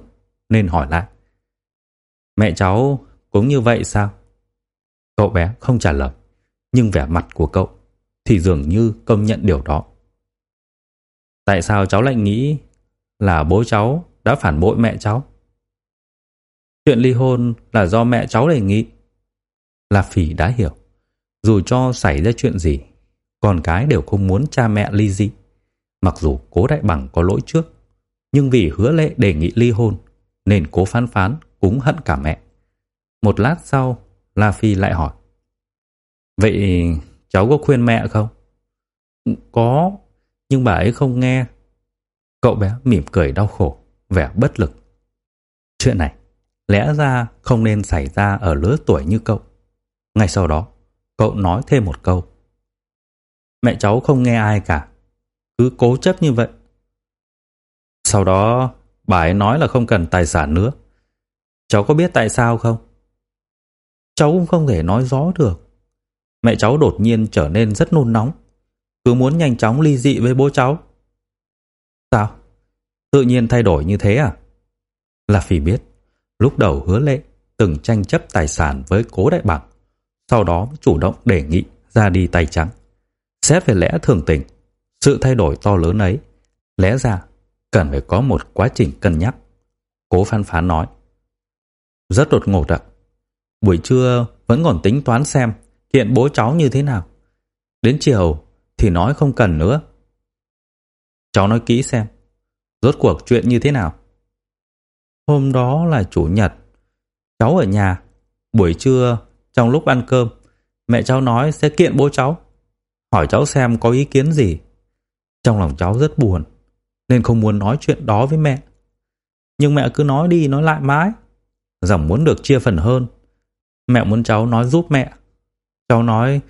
nên hỏi lại. Mẹ cháu cũng như vậy sao? Cậu bé không trả lời, nhưng vẻ mặt của cậu thì dường như công nhận điều đó. Tại sao cháu lại nghĩ là bố cháu đã phản bội mẹ cháu? Chuyện ly hôn là do mẹ cháu đề nghị. La Phỉ đã hiểu. Dù cho xảy ra chuyện gì, con cái đều không muốn cha mẹ ly dị. Mặc dù cố đại bằng có lỗi trước, nhưng vì hứa lệ đề nghị ly hôn, nên cố phán phán cũng hận cả mẹ. Một lát sau, La Phi lại hỏi. Vậy cháu có khuyên mẹ không? Ừ, có, nhưng bà ấy không nghe. Cậu bé mỉm cười đau khổ, vẻ bất lực. Chuyện này, lẽ ra không nên xảy ra ở lứa tuổi như cậu. Ngay sau đó, cậu nói thêm một câu. Mẹ cháu không nghe ai cả, cứ cố chấp như vậy. Sau đó, bà ấy nói là không cần tài sản nữa. Cháu có biết tại sao không? Cháu cũng không thể nói rõ được. Mẹ cháu đột nhiên trở nên rất nôn nóng, cứ muốn nhanh chóng ly dị với bố cháu. Sao? Tự nhiên thay đổi như thế à? Là Phi biết, lúc đầu hứa lệ từng tranh chấp tài sản với cố đại bằng, sau đó chủ động đề nghị ra đi tay trắng. Xét về lẽ thường tình, sự thay đổi to lớn ấy, lẽ ra cần phải có một quá trình cân nhắc. Cố phan phán nói. Rất đột ngột ạ. Buổi trưa vẫn còn tính toán xem hiện bố cháu như thế nào. Đến chiều thì nói không cần nữa. Cháu nói kỹ xem, rốt cuộc chuyện như thế nào? Hôm đó là chủ nhật, cháu ở nhà, buổi trưa trong lúc ăn cơm, mẹ cháu nói sẽ kiện bố cháu, hỏi cháu xem có ý kiến gì. Trong lòng cháu rất buồn, nên không muốn nói chuyện đó với mẹ. Nhưng mẹ cứ nói đi nói lại mãi, rằng muốn được chia phần hơn. Mẹ muốn cháu nói giúp mẹ. Cháu nói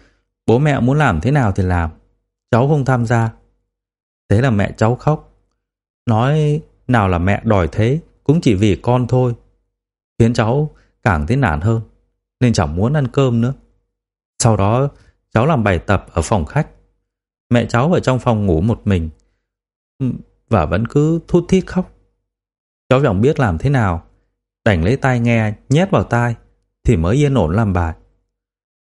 bố mẹ muốn làm thế nào thì làm, cháu không tham gia. Thế là mẹ cháu khóc, nói nào là mẹ đòi thế cũng chỉ vì con thôi. Khiến cháu càng thấy nản hơn, nên chẳng muốn ăn cơm nữa. Sau đó cháu làm bài tập ở phòng khách. Mẹ cháu ở trong phòng ngủ một mình và vẫn cứ thút thít khóc. Cháu chẳng biết làm thế nào, đành lấy tai nghe nhét vào tai thì mới yên ổn làm bài.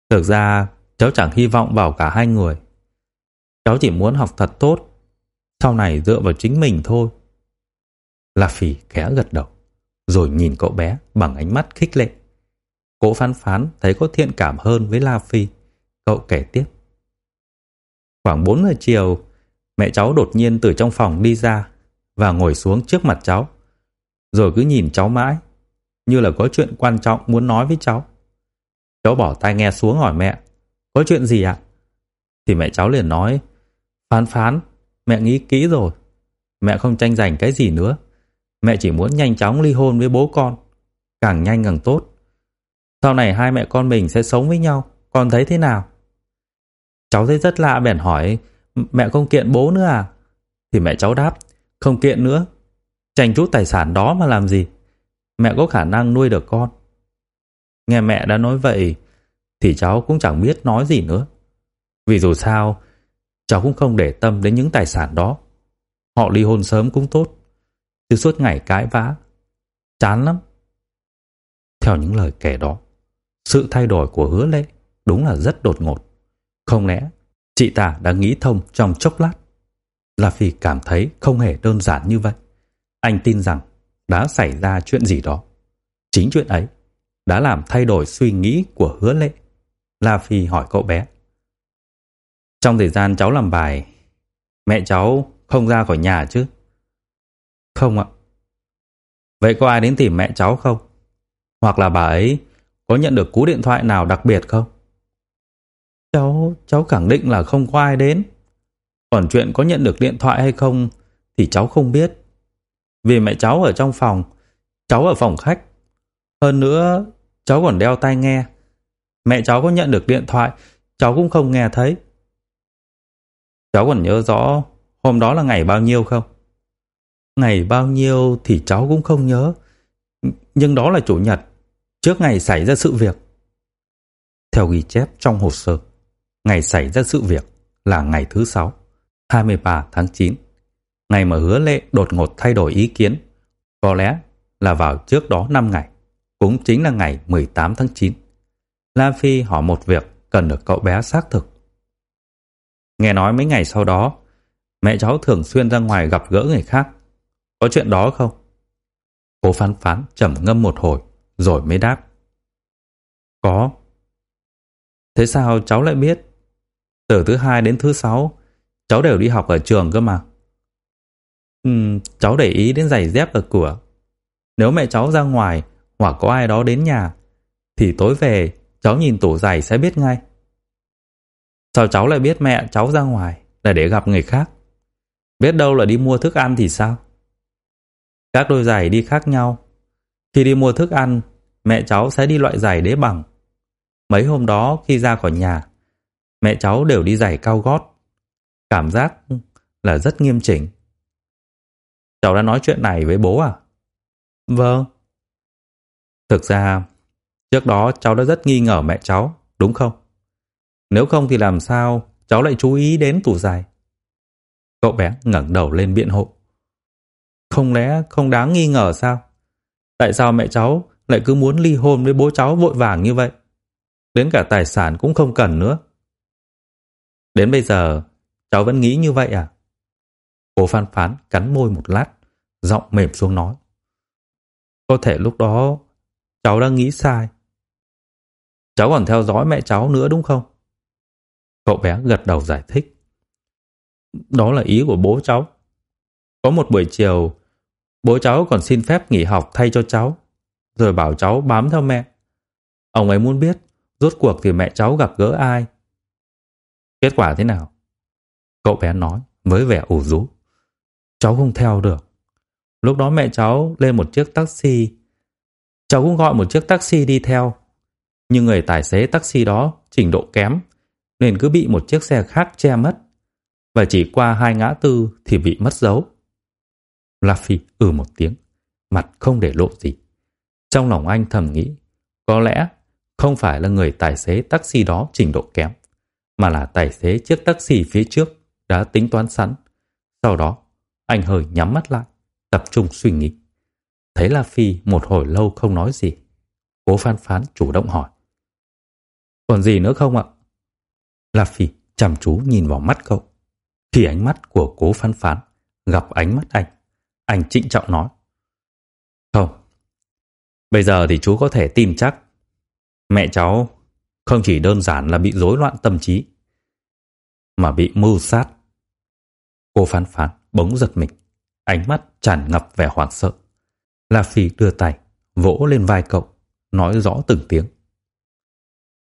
Thực ra cháu chẳng hy vọng vào cả hai người. Cháu chỉ muốn học thật tốt, sau này dựa vào chính mình thôi. La phi khẽ gật đầu, rồi nhìn cậu bé bằng ánh mắt khích lệ. Cố phán phán thấy có thiện cảm hơn với La Phi. Cậu kể tiếp. Khoảng 4 giờ chiều, mẹ cháu đột nhiên từ trong phòng đi ra và ngồi xuống trước mặt cháu. Rồi cứ nhìn cháu mãi, như là có chuyện quan trọng muốn nói với cháu. Cháu bỏ tai nghe xuống hỏi mẹ, có chuyện gì ạ? Thì mẹ cháu liền nói, phán phán, mẹ nghĩ kỹ rồi. Mẹ không tranh giành cái gì nữa. Mẹ chỉ muốn nhanh chóng ly hôn với bố con. Càng nhanh càng tốt. Sau này hai mẹ con mình sẽ sống với nhau. Con thấy thế nào? Cháu thấy rất lạ bèn hỏi Mẹ không kiện bố nữa à? Thì mẹ cháu đáp Không kiện nữa. Tranh chút tài sản đó mà làm gì? Mẹ có khả năng nuôi được con. Nghe mẹ đã nói vậy thì cháu cũng chẳng biết nói gì nữa. Vì dù sao, cháu cũng không để tâm đến những tài sản đó. Họ ly hôn sớm cũng tốt, chứ suốt ngày cãi vã. Chán lắm. Theo những lời kể đó, sự thay đổi của hứa lệ đúng là rất đột ngột. Không lẽ chị ta đã nghĩ thông trong chốc lát? La phi cảm thấy không hề đơn giản như vậy. Anh tin rằng đã xảy ra chuyện gì đó. Chính chuyện ấy đã làm thay đổi suy nghĩ của hứa lệ. La Phi hỏi cậu bé. Trong thời gian cháu làm bài, mẹ cháu không ra khỏi nhà chứ? Không ạ. Vậy có ai đến tìm mẹ cháu không? Hoặc là bà ấy có nhận được cú điện thoại nào đặc biệt không? Cháu, cháu khẳng định là không có ai đến. Còn chuyện có nhận được điện thoại hay không thì cháu không biết. Vì mẹ cháu ở trong phòng, cháu ở phòng khách. Hơn nữa, cháu còn đeo tai nghe. Mẹ cháu có nhận được điện thoại, cháu cũng không nghe thấy. Cháu còn nhớ rõ hôm đó là ngày bao nhiêu không? Ngày bao nhiêu thì cháu cũng không nhớ. Nhưng đó là chủ nhật, trước ngày xảy ra sự việc. Theo ghi chép trong hồ sơ, ngày xảy ra sự việc là ngày thứ sáu, 23 tháng 9. Ngày mà hứa lệ đột ngột thay đổi ý kiến, có lẽ là vào trước đó 5 ngày, cũng chính là ngày 18 tháng 9. La Phi hỏi một việc cần được cậu bé xác thực. Nghe nói mấy ngày sau đó, mẹ cháu thường xuyên ra ngoài gặp gỡ người khác. Có chuyện đó không? Cô phán phán trầm ngâm một hồi, rồi mới đáp. Có. Thế sao cháu lại biết? Từ thứ hai đến thứ sáu, cháu đều đi học ở trường cơ mà. Ừ, cháu để ý đến giày dép ở cửa. Nếu mẹ cháu ra ngoài hoặc có ai đó đến nhà, thì tối về cháu nhìn tủ giày sẽ biết ngay. Sao cháu lại biết mẹ cháu ra ngoài là để gặp người khác? Biết đâu là đi mua thức ăn thì sao? Các đôi giày đi khác nhau. Khi đi mua thức ăn, mẹ cháu sẽ đi loại giày đế bằng. Mấy hôm đó khi ra khỏi nhà, mẹ cháu đều đi giày cao gót. Cảm giác là rất nghiêm chỉnh. Cháu đã nói chuyện này với bố à? Vâng. Thực ra, trước đó cháu đã rất nghi ngờ mẹ cháu, đúng không? Nếu không thì làm sao cháu lại chú ý đến tủ dài? Cậu bé ngẩng đầu lên biện hộ. Không lẽ không đáng nghi ngờ sao? Tại sao mẹ cháu lại cứ muốn ly hôn với bố cháu vội vàng như vậy? Đến cả tài sản cũng không cần nữa. Đến bây giờ, cháu vẫn nghĩ như vậy à? Cô Phan Phán cắn môi một lát, giọng mềm xuống nói. Có thể lúc đó cháu đang nghĩ sai. Cháu còn theo dõi mẹ cháu nữa đúng không? Cậu bé gật đầu giải thích. Đó là ý của bố cháu. Có một buổi chiều, bố cháu còn xin phép nghỉ học thay cho cháu, rồi bảo cháu bám theo mẹ. Ông ấy muốn biết, rốt cuộc thì mẹ cháu gặp gỡ ai. Kết quả thế nào? Cậu bé nói với vẻ ủ rũ. Cháu không theo được. Lúc đó mẹ cháu lên một chiếc taxi. Cháu cũng gọi một chiếc taxi đi theo. Nhưng người tài xế taxi đó trình độ kém, nên cứ bị một chiếc xe khác che mất. Và chỉ qua hai ngã tư thì bị mất dấu. Luffy ừ một tiếng, mặt không để lộ gì. Trong lòng anh thầm nghĩ, có lẽ không phải là người tài xế taxi đó trình độ kém, mà là tài xế chiếc taxi phía trước đã tính toán sẵn. Sau đó, anh hơi nhắm mắt lại, tập trung suy nghĩ. Thấy La Phi một hồi lâu không nói gì. Cố phán phán chủ động hỏi. Còn gì nữa không ạ? La Phi chăm chú nhìn vào mắt cậu. Thì ánh mắt của cố phán phán gặp ánh mắt anh. Anh trịnh trọng nói. Không. Bây giờ thì chú có thể tin chắc. Mẹ cháu không chỉ đơn giản là bị rối loạn tâm trí, mà bị mưu sát. Cô phán phán bỗng giật mình, ánh mắt tràn ngập vẻ hoảng sợ. La Phi đưa tay, vỗ lên vai cậu, nói rõ từng tiếng.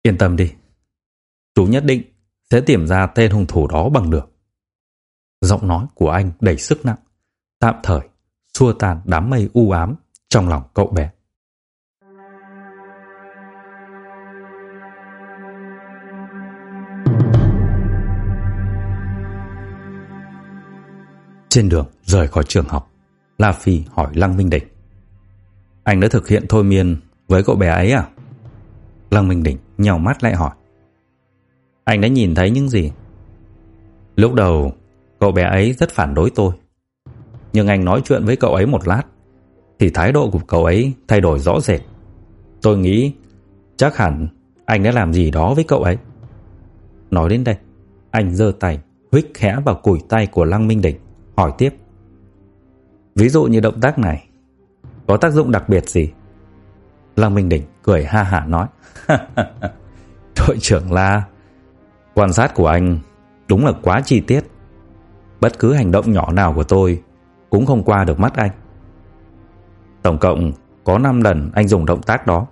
Yên tâm đi, chú nhất định sẽ tìm ra tên hung thủ đó bằng được. Giọng nói của anh đầy sức nặng, tạm thời xua tan đám mây u ám trong lòng cậu bé. Trên đường rời khỏi trường học, La Phi hỏi Lăng Minh Đỉnh. Anh đã thực hiện thôi miên với cậu bé ấy à? Lăng Minh Đỉnh nhào mắt lại hỏi. Anh đã nhìn thấy những gì? Lúc đầu, cậu bé ấy rất phản đối tôi. Nhưng anh nói chuyện với cậu ấy một lát, thì thái độ của cậu ấy thay đổi rõ rệt. Tôi nghĩ chắc hẳn anh đã làm gì đó với cậu ấy. Nói đến đây, anh giơ tay, huých khẽ vào cùi tay của Lăng Minh Đỉnh hỏi tiếp. Ví dụ như động tác này, có tác dụng đặc biệt gì? Lăng Minh Đỉnh cười ha hả nói. Đội trưởng La, quan sát của anh đúng là quá chi tiết. Bất cứ hành động nhỏ nào của tôi cũng không qua được mắt anh. Tổng cộng có 5 lần anh dùng động tác đó.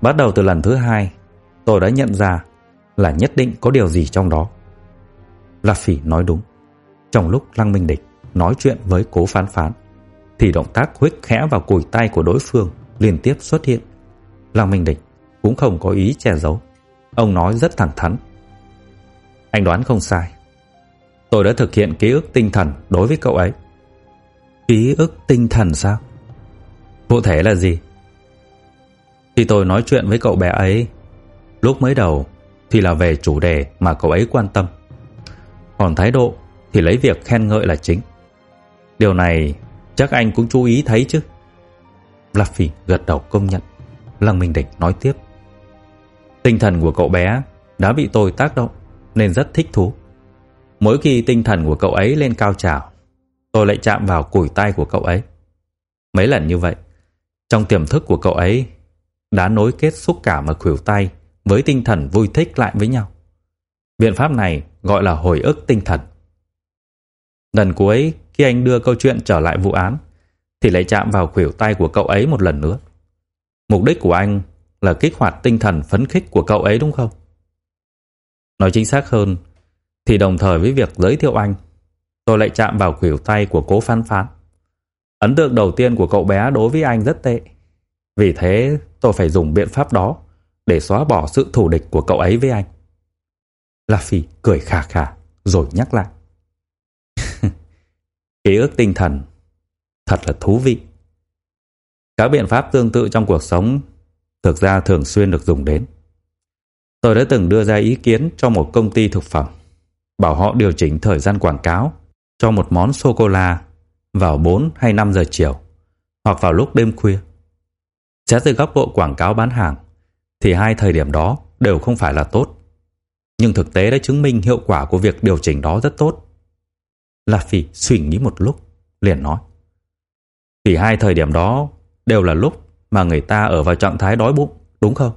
Bắt đầu từ lần thứ hai, tôi đã nhận ra là nhất định có điều gì trong đó. La Phỉ nói đúng. Trong lúc Lăng Minh Địch nói chuyện với cố phán phán, thì động tác huyết khẽ vào cùi tay của đối phương liên tiếp xuất hiện. Lăng Minh Địch cũng không có ý che giấu. Ông nói rất thẳng thắn. Anh đoán không sai. Tôi đã thực hiện ký ức tinh thần đối với cậu ấy. Ký ức tinh thần sao? Cụ thể là gì? Khi tôi nói chuyện với cậu bé ấy, lúc mới đầu thì là về chủ đề mà cậu ấy quan tâm. Còn thái độ thì lấy việc khen ngợi là chính. Điều này chắc anh cũng chú ý thấy chứ. Fluffy gật đầu công nhận. Lăng Minh Địch nói tiếp. Tinh thần của cậu bé đã bị tôi tác động nên rất thích thú. Mỗi khi tinh thần của cậu ấy lên cao trào, tôi lại chạm vào củi tay của cậu ấy. Mấy lần như vậy, trong tiềm thức của cậu ấy đã nối kết xúc cảm ở khuỷu tay với tinh thần vui thích lại với nhau. Biện pháp này gọi là hồi ức tinh thần. Lần cuối khi anh đưa câu chuyện trở lại vụ án thì lại chạm vào khuỷu tay của cậu ấy một lần nữa. Mục đích của anh là kích hoạt tinh thần phấn khích của cậu ấy đúng không? Nói chính xác hơn thì đồng thời với việc giới thiệu anh tôi lại chạm vào khuỷu tay của cố phán phán. Ấn tượng đầu tiên của cậu bé đối với anh rất tệ. Vì thế tôi phải dùng biện pháp đó để xóa bỏ sự thù địch của cậu ấy với anh. La Phi cười khà khà rồi nhắc lại. Ký ức tinh thần Thật là thú vị. Các biện pháp tương tự trong cuộc sống thực ra thường xuyên được dùng đến. Tôi đã từng đưa ra ý kiến cho một công ty thực phẩm, bảo họ điều chỉnh thời gian quảng cáo cho một món sô-cô-la vào 4 hay 5 giờ chiều, hoặc vào lúc đêm khuya. Xét từ góc độ quảng cáo bán hàng, thì hai thời điểm đó đều không phải là tốt. Nhưng thực tế đã chứng minh hiệu quả của việc điều chỉnh đó rất tốt. La Phi suy nghĩ một lúc, liền nói. Vì hai thời điểm đó đều là lúc mà người ta ở vào trạng thái đói bụng, đúng không?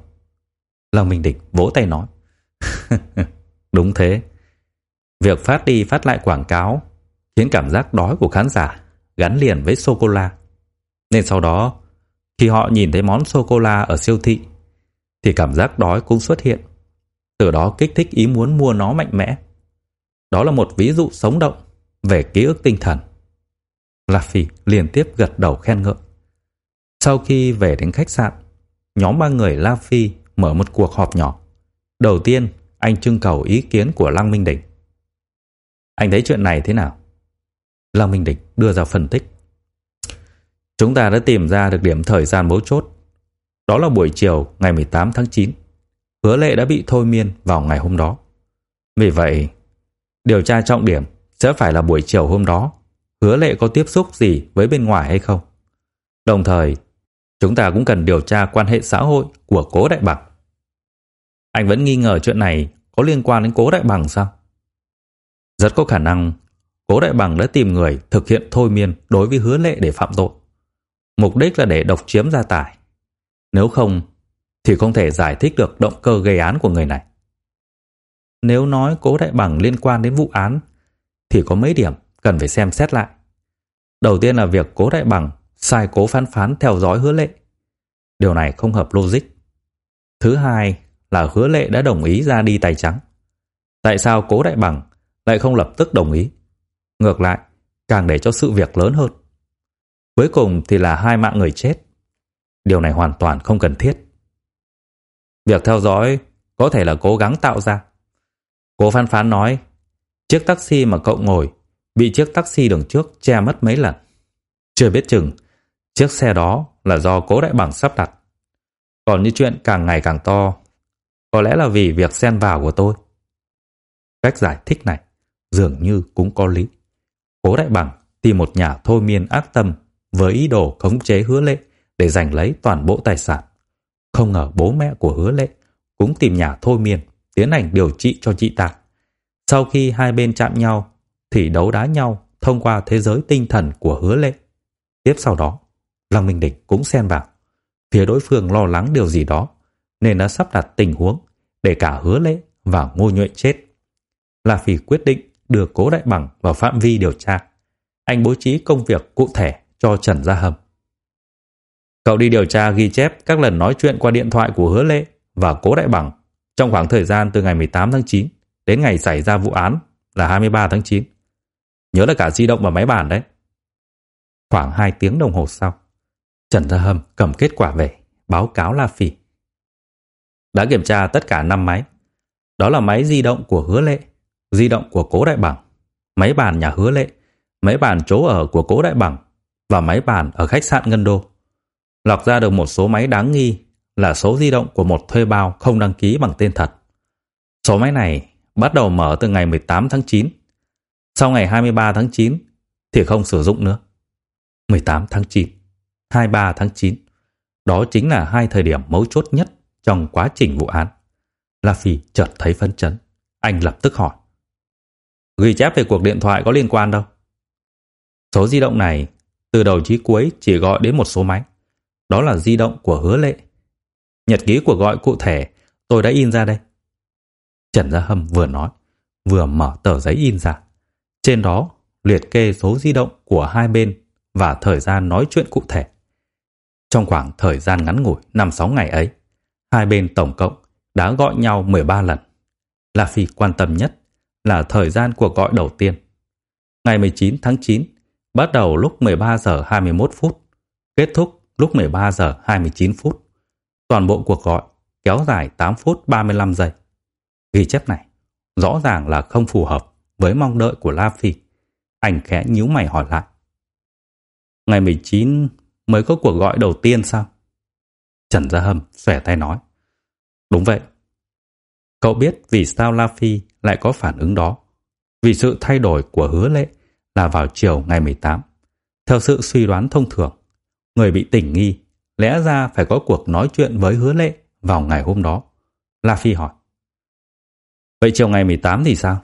Lăng Minh Địch vỗ tay nói. đúng thế. Việc phát đi phát lại quảng cáo khiến cảm giác đói của khán giả gắn liền với sô-cô-la. Nên sau đó, khi họ nhìn thấy món sô-cô-la ở siêu thị, thì cảm giác đói cũng xuất hiện. Từ đó kích thích ý muốn mua nó mạnh mẽ. Đó là một ví dụ sống động về ký ức tinh thần. La Phi liên tiếp gật đầu khen ngợi. Sau khi về đến khách sạn, nhóm ba người La Phi mở một cuộc họp nhỏ. Đầu tiên, anh trưng cầu ý kiến của Lăng Minh Đỉnh. Anh thấy chuyện này thế nào? Lăng Minh Địch đưa ra phân tích. Chúng ta đã tìm ra được điểm thời gian mấu chốt. Đó là buổi chiều ngày 18 tháng 9. Hứa lệ đã bị thôi miên vào ngày hôm đó. Vì vậy, điều tra trọng điểm sẽ phải là buổi chiều hôm đó. Hứa lệ có tiếp xúc gì với bên ngoài hay không? Đồng thời, chúng ta cũng cần điều tra quan hệ xã hội của cố đại bằng. Anh vẫn nghi ngờ chuyện này có liên quan đến cố đại bằng sao? Rất có khả năng cố đại bằng đã tìm người thực hiện thôi miên đối với hứa lệ để phạm tội. Mục đích là để độc chiếm gia tài. Nếu không, thì không thể giải thích được động cơ gây án của người này. Nếu nói cố đại bằng liên quan đến vụ án, thì có mấy điểm cần phải xem xét lại. Đầu tiên là việc cố đại bằng sai cố phán phán theo dõi hứa lệ. Điều này không hợp logic. Thứ hai là hứa lệ đã đồng ý ra đi tay trắng. Tại sao cố đại bằng lại không lập tức đồng ý? Ngược lại, càng để cho sự việc lớn hơn. Cuối cùng thì là hai mạng người chết. Điều này hoàn toàn không cần thiết. Việc theo dõi có thể là cố gắng tạo ra. Cố phán phán nói, chiếc taxi mà cậu ngồi bị chiếc taxi đường trước che mất mấy lần. Chưa biết chừng, chiếc xe đó là do cố đại bằng sắp đặt. Còn như chuyện càng ngày càng to, có lẽ là vì việc xen vào của tôi. Cách giải thích này dường như cũng có lý. Cố đại bằng tìm một nhà thôi miên ác tâm với ý đồ khống chế hứa lệ để giành lấy toàn bộ tài sản. Không ngờ bố mẹ của hứa lệ cũng tìm nhà thôi miên tiến hành điều trị cho chị ta. Sau khi hai bên chạm nhau thì đấu đá nhau thông qua thế giới tinh thần của hứa lệ. Tiếp sau đó, Lăng Minh Địch cũng xen vào. Phía đối phương lo lắng điều gì đó nên đã sắp đặt tình huống để cả hứa lệ và ngô nhuệ chết. La Phi quyết định đưa cố đại bằng vào phạm vi điều tra. Anh bố trí công việc cụ thể cho Trần Gia Hâm. Cậu đi điều tra ghi chép các lần nói chuyện qua điện thoại của Hứa Lệ và Cố Đại Bằng trong khoảng thời gian từ ngày 18 tháng 9 đến ngày xảy ra vụ án là 23 tháng 9. Nhớ là cả di động và máy bàn đấy. Khoảng 2 tiếng đồng hồ sau, Trần Gia Hâm cầm kết quả về, báo cáo La phỉ. Đã kiểm tra tất cả 5 máy. Đó là máy di động của Hứa Lệ, di động của Cố Đại Bằng, máy bàn nhà Hứa Lệ, máy bàn chỗ ở của Cố Đại Bằng và máy bàn ở khách sạn Ngân Đô. Lọc ra được một số máy đáng nghi là số di động của một thuê bao không đăng ký bằng tên thật. Số máy này bắt đầu mở từ ngày 18 tháng 9. Sau ngày 23 tháng 9 thì không sử dụng nữa. 18 tháng 9, 23 tháng 9. Đó chính là hai thời điểm mấu chốt nhất trong quá trình vụ án. La Phi chợt thấy phấn chấn. Anh lập tức hỏi. Ghi chép về cuộc điện thoại có liên quan đâu? Số di động này từ đầu chí cuối chỉ gọi đến một số máy. Đó là di động của hứa lệ. Nhật ký của gọi cụ thể tôi đã in ra đây. Trần Gia Hâm vừa nói, vừa mở tờ giấy in ra. Trên đó liệt kê số di động của hai bên và thời gian nói chuyện cụ thể. Trong khoảng thời gian ngắn ngủi 5-6 ngày ấy, hai bên tổng cộng đã gọi nhau 13 lần. La Phi quan tâm nhất là thời gian cuộc gọi đầu tiên. Ngày 19 tháng 9, bắt đầu lúc 13 giờ 21 phút, kết thúc lúc 13 giờ 29 phút. Toàn bộ cuộc gọi kéo dài 8 phút 35 giây. Ghi chép này rõ ràng là không phù hợp với mong đợi của La Phi. Anh khẽ nhíu mày hỏi lại. ngày 19 mới có cuộc gọi đầu tiên sao? Trần Gia Hâm xòe tay nói. Đúng vậy. Cậu biết vì sao La Phi lại có phản ứng đó. Vì sự thay đổi của hứa lệ là vào chiều ngày 18. Theo sự suy đoán thông thường, người bị tỉnh nghi lẽ ra phải có cuộc nói chuyện với hứa lệ vào ngày hôm đó. La Phi hỏi. Vậy chiều ngày 18 thì sao?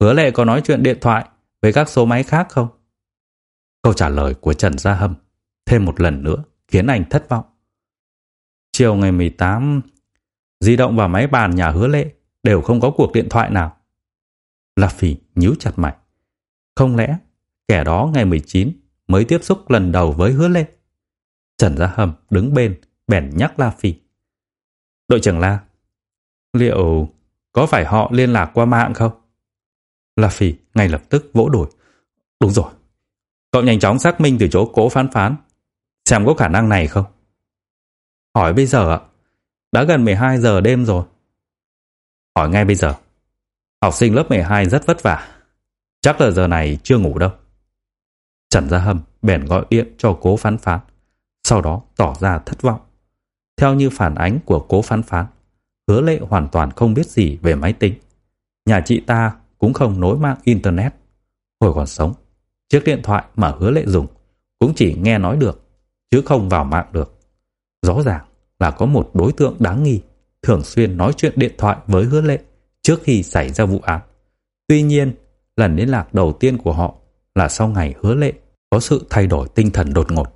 Hứa lệ có nói chuyện điện thoại với các số máy khác không? Câu trả lời của Trần Gia Hâm thêm một lần nữa khiến anh thất vọng. Chiều ngày 18, di động và máy bàn nhà hứa lệ đều không có cuộc điện thoại nào. La Phi nhíu chặt mày. Không lẽ kẻ đó ngày 19 mới tiếp xúc lần đầu với hứa lệ? Trần Gia hầm đứng bên bèn nhắc La Phi. Đội trưởng La, liệu có phải họ liên lạc qua mạng không? La Phi ngay lập tức vỗ đùi. Đúng rồi. Cậu nhanh chóng xác minh từ chỗ cố phán phán. Xem có khả năng này không? Hỏi bây giờ ạ. Đã gần 12 giờ đêm rồi. Hỏi ngay bây giờ. Học sinh lớp 12 rất vất vả. Chắc là giờ này chưa ngủ đâu. Trần Gia Hâm bèn gọi điện cho cố phán phán. Sau đó tỏ ra thất vọng. Theo như phản ánh của cố phán phán, hứa lệ hoàn toàn không biết gì về máy tính. Nhà chị ta cũng không nối mạng Internet. Hồi còn sống, chiếc điện thoại mà hứa lệ dùng cũng chỉ nghe nói được, chứ không vào mạng được. Rõ ràng là có một đối tượng đáng nghi thường xuyên nói chuyện điện thoại với hứa lệ trước khi xảy ra vụ án. Tuy nhiên, lần liên lạc đầu tiên của họ là sau ngày hứa lệ có sự thay đổi tinh thần đột ngột.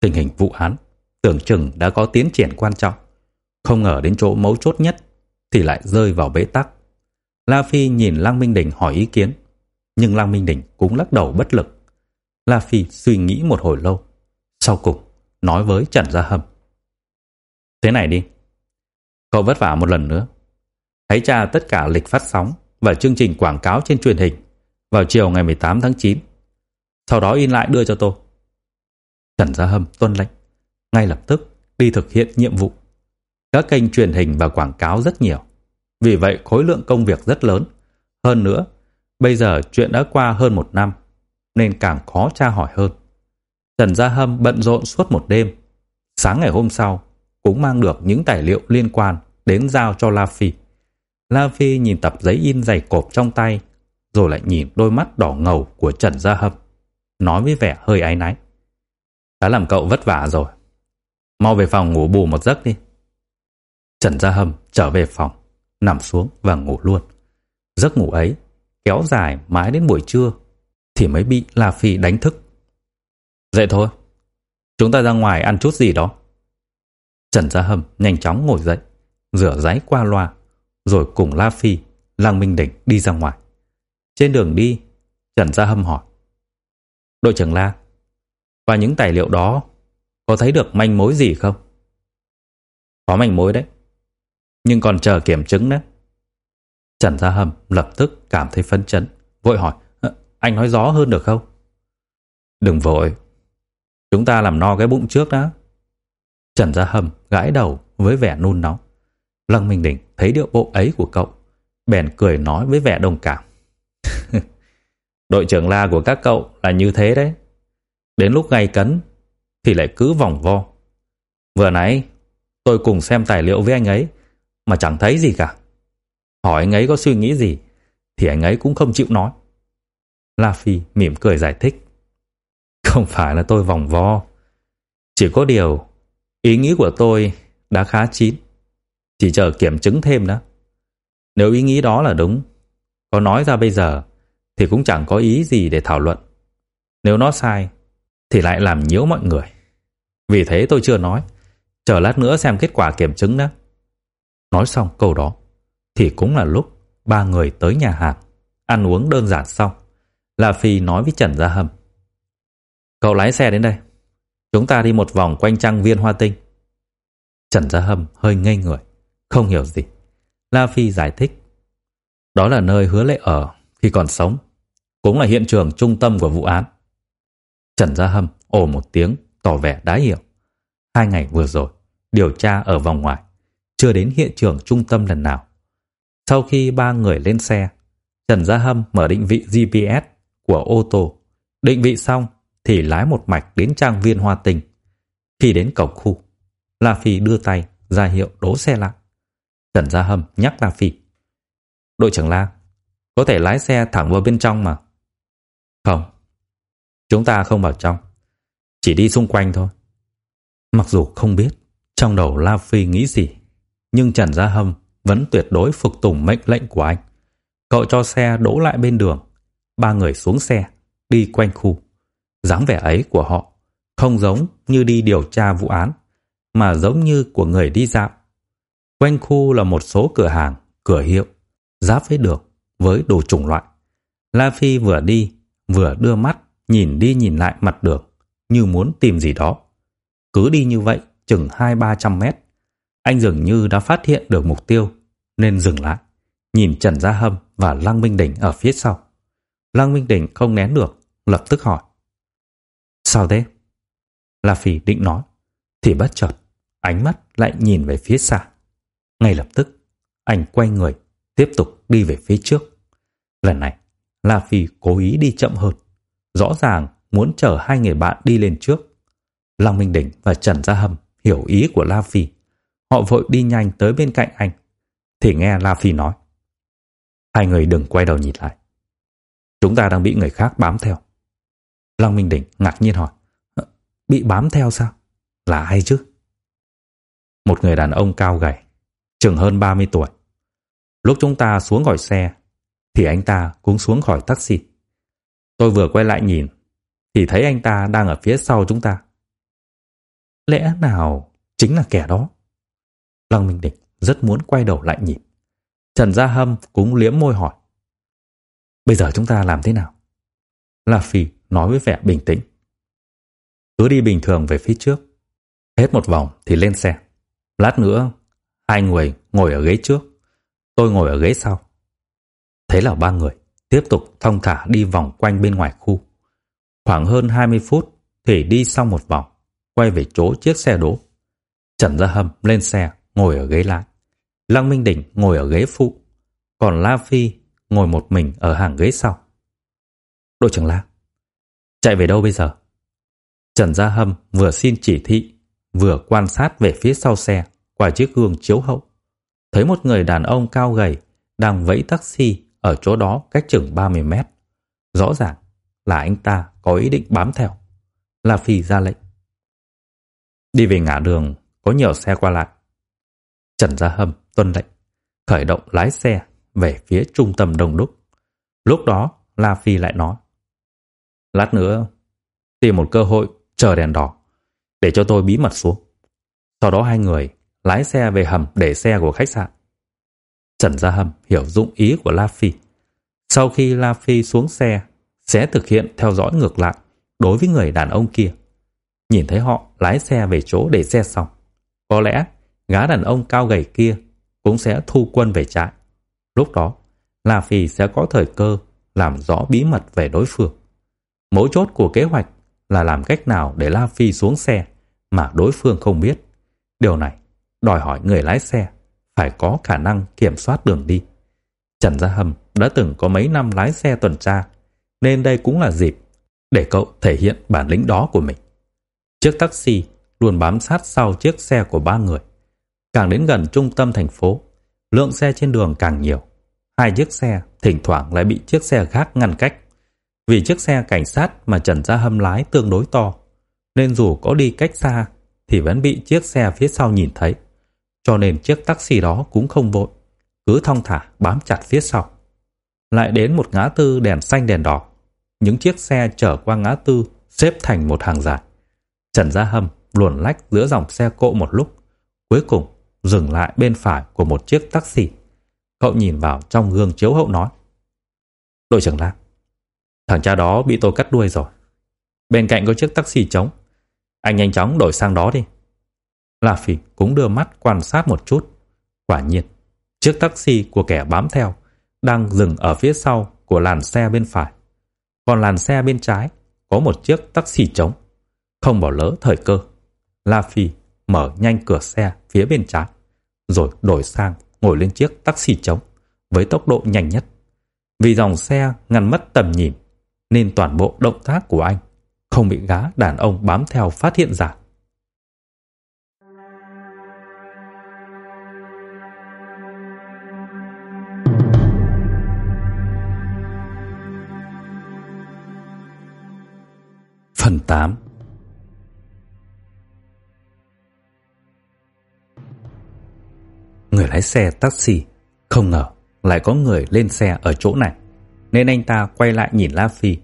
Tình hình vụ án tưởng chừng đã có tiến triển quan trọng. Không ngờ đến chỗ mấu chốt nhất thì lại rơi vào bế tắc. La Phi nhìn Lăng Minh Đình hỏi ý kiến, nhưng Lăng Minh Đình cũng lắc đầu bất lực. La Phi suy nghĩ một hồi lâu, sau cùng nói với Trần Gia Hâm. Thế này đi, cậu vất vả một lần nữa. Hãy tra tất cả lịch phát sóng và chương trình quảng cáo trên truyền hình vào chiều ngày 18 tháng 9. Sau đó in lại đưa cho tôi. Trần Gia Hâm tuân lệnh, ngay lập tức đi thực hiện nhiệm vụ. Các kênh truyền hình và quảng cáo rất nhiều. Vì vậy khối lượng công việc rất lớn. Hơn nữa, bây giờ chuyện đã qua hơn một năm, nên càng khó tra hỏi hơn. Trần Gia Hâm bận rộn suốt một đêm. Sáng ngày hôm sau, cũng mang được những tài liệu liên quan đến giao cho La Phi. La Phi nhìn tập giấy in dày cộp trong tay, rồi lại nhìn đôi mắt đỏ ngầu của Trần Gia Hâm, nói với vẻ hơi áy náy. Đã làm cậu vất vả rồi. Mau về phòng ngủ bù một giấc đi. Trần Gia Hâm trở về phòng, nằm xuống và ngủ luôn. Giấc ngủ ấy kéo dài mãi đến buổi trưa thì mới bị La Phi đánh thức. Dậy thôi, chúng ta ra ngoài ăn chút gì đó. Trần Gia Hâm nhanh chóng ngồi dậy, rửa ráy qua loa, rồi cùng La Phi, Lăng Minh Đỉnh đi ra ngoài. Trên đường đi, Trần Gia Hâm hỏi. Đội trưởng La, qua những tài liệu đó, có thấy được manh mối gì không? Có manh mối đấy, nhưng còn chờ kiểm chứng đấy. Trần Gia Hâm lập tức cảm thấy phấn chấn, vội hỏi, ờ, anh nói rõ hơn được không? Đừng vội, chúng ta làm no cái bụng trước đã. Trần Gia Hâm gãi đầu với vẻ nôn nóng. Lăng Minh Đình thấy điệu bộ ấy của cậu, bèn cười nói với vẻ đồng cảm. Đội trưởng la của các cậu là như thế đấy. Đến lúc gay cấn thì lại cứ vòng vo. Vừa nãy tôi cùng xem tài liệu với anh ấy mà chẳng thấy gì cả. Hỏi anh ấy có suy nghĩ gì thì anh ấy cũng không chịu nói. La Phi mỉm cười giải thích. Không phải là tôi vòng vo. Chỉ có điều ý nghĩ của tôi đã khá chín. Chỉ chờ kiểm chứng thêm đó. Nếu ý nghĩ đó là đúng, có nói ra bây giờ thì cũng chẳng có ý gì để thảo luận. Nếu nó sai thì lại làm nhiễu mọi người. Vì thế tôi chưa nói, chờ lát nữa xem kết quả kiểm chứng đó. Nói xong câu đó, thì cũng là lúc ba người tới nhà hàng, ăn uống đơn giản xong. La Phi nói với Trần Gia Hâm. Cậu lái xe đến đây, chúng ta đi một vòng quanh trang viên hoa tinh. Trần Gia Hâm hơi ngây người, không hiểu gì. La Phi giải thích. Đó là nơi hứa lệ ở khi còn sống, cũng là hiện trường trung tâm của vụ án. Trần Gia Hâm ồ một tiếng, tỏ vẻ đã hiểu. Hai ngày vừa rồi, điều tra ở vòng ngoài, chưa đến hiện trường trung tâm lần nào. Sau khi ba người lên xe, Trần Gia Hâm mở định vị GPS của ô tô. Định vị xong thì lái một mạch đến trang viên Hoa Tình. Khi đến cổng khu, La Phi đưa tay ra hiệu đỗ xe lại. Trần Gia Hâm nhắc La Phi. Đội trưởng La, có thể lái xe thẳng vào bên trong mà. Không, chúng ta không vào trong, chỉ đi xung quanh thôi. Mặc dù không biết trong đầu La Phi nghĩ gì, nhưng Trần Gia Hâm vẫn tuyệt đối phục tùng mệnh lệnh của anh. Cậu cho xe đỗ lại bên đường, ba người xuống xe, đi quanh khu dáng vẻ ấy của họ không giống như đi điều tra vụ án, mà giống như của người đi dạo. Quanh khu là một số cửa hàng, cửa hiệu, giáp với được với đồ chủng loại. La Phi vừa đi, vừa đưa mắt, nhìn đi nhìn lại mặt đường, như muốn tìm gì đó. Cứ đi như vậy, chừng hai ba trăm mét. Anh dường như đã phát hiện được mục tiêu, nên dừng lại, nhìn Trần Gia Hâm và Lăng Minh Đỉnh ở phía sau. Lăng Minh Đỉnh không nén được, lập tức hỏi. Sao thế? La Phi định nói, thì bất chợt, ánh mắt lại nhìn về phía xa. Ngay lập tức, anh quay người, tiếp tục đi về phía trước. Lần này, La Phi cố ý đi chậm hơn. Rõ ràng muốn chở hai người bạn đi lên trước. Lăng Minh Đỉnh và Trần Gia Hâm hiểu ý của La Phi. Họ vội đi nhanh tới bên cạnh anh. Thì nghe La Phi nói. Hai người đừng quay đầu nhìn lại. Chúng ta đang bị người khác bám theo. Lăng Minh Đỉnh ngạc nhiên hỏi. Ờ, bị bám theo sao? Là ai chứ? Một người đàn ông cao gầy, chừng hơn 30 tuổi. Lúc chúng ta xuống khỏi xe, thì anh ta cũng xuống khỏi taxi. Tôi vừa quay lại nhìn, thì thấy anh ta đang ở phía sau chúng ta. Lẽ nào chính là kẻ đó? Lăng Minh Đỉnh rất muốn quay đầu lại nhìn. Trần Gia Hâm cũng liếm môi hỏi. Bây giờ chúng ta làm thế nào? La Phi nói với vẻ bình tĩnh. Cứ đi bình thường về phía trước. Hết một vòng thì lên xe. Lát nữa, hai người ngồi ở ghế trước. Tôi ngồi ở ghế sau. Thế là ba người tiếp tục thông thả đi vòng quanh bên ngoài khu. Khoảng hơn 20 phút thì đi xong một vòng, quay về chỗ chiếc xe đỗ. Trần Gia Hâm lên xe, ngồi ở ghế lái. Lăng Minh Đỉnh ngồi ở ghế phụ, còn La Phi ngồi một mình ở hàng ghế sau. Đội trưởng La, chạy về đâu bây giờ? Trần Gia Hâm vừa xin chỉ thị, vừa quan sát về phía sau xe qua chiếc gương chiếu hậu. Thấy một người đàn ông cao gầy đang vẫy taxi ở chỗ đó cách chừng 30 mét. Rõ ràng là anh ta có ý định bám theo. La Phi ra lệnh. Đi về ngã đường, có nhiều xe qua lại. Trần Gia Hâm tuân lệnh, khởi động lái xe về phía trung tâm đông đúc. Lúc đó, La Phi lại nói. Lát nữa, tìm một cơ hội chờ đèn đỏ, để cho tôi bí mật xuống. Sau đó hai người lái xe về hầm để xe của khách sạn. Trần Gia Hâm hiểu dụng ý của La Phi. Sau khi La Phi xuống xe, sẽ thực hiện theo dõi ngược lại đối với người đàn ông kia. Nhìn thấy họ lái xe về chỗ để xe xong. Có lẽ gã đàn ông cao gầy kia cũng sẽ thu quân về trại. Lúc đó, La Phi sẽ có thời cơ làm rõ bí mật về đối phương. Mấu chốt của kế hoạch là làm cách nào để La Phi xuống xe mà đối phương không biết. Điều này đòi hỏi người lái xe phải có khả năng kiểm soát đường đi. Trần Gia Hâm đã từng có mấy năm lái xe tuần tra, nên đây cũng là dịp để cậu thể hiện bản lĩnh đó của mình. Chiếc taxi luôn bám sát sau chiếc xe của ba người. Càng đến gần trung tâm thành phố, lượng xe trên đường càng nhiều. Hai chiếc xe thỉnh thoảng lại bị chiếc xe khác ngăn cách. Vì chiếc xe cảnh sát mà Trần Gia Hâm lái tương đối to, nên dù có đi cách xa thì vẫn bị chiếc xe phía sau nhìn thấy. Cho nên chiếc taxi đó cũng không vội, cứ thong thả bám chặt phía sau. Lại đến một ngã tư đèn xanh đèn đỏ, những chiếc xe chở qua ngã tư xếp thành một hàng dài. Trần Gia Hâm luồn lách giữa dòng xe cộ một lúc, cuối cùng dừng lại bên phải của một chiếc taxi. Cậu nhìn vào trong gương chiếu hậu nói. Đội trưởng Lam, thằng cha đó bị tôi cắt đuôi rồi. Bên cạnh có chiếc taxi trống. Anh nhanh chóng đổi sang đó đi. La Phi cũng đưa mắt quan sát một chút. Quả nhiên, chiếc taxi của kẻ bám theo đang dừng ở phía sau của làn xe bên phải. Còn làn xe bên trái có một chiếc taxi trống. Không bỏ lỡ thời cơ. La Phi mở nhanh cửa xe phía bên trái, rồi đổi sang ngồi lên chiếc taxi trống với tốc độ nhanh nhất. Vì dòng xe ngăn mất tầm nhìn, nên toàn bộ động tác của anh không bị gã đàn ông bám theo phát hiện ra. Phần 8 Người lái xe taxi không ngờ lại có người lên xe ở chỗ này nên anh ta quay lại nhìn La Phi,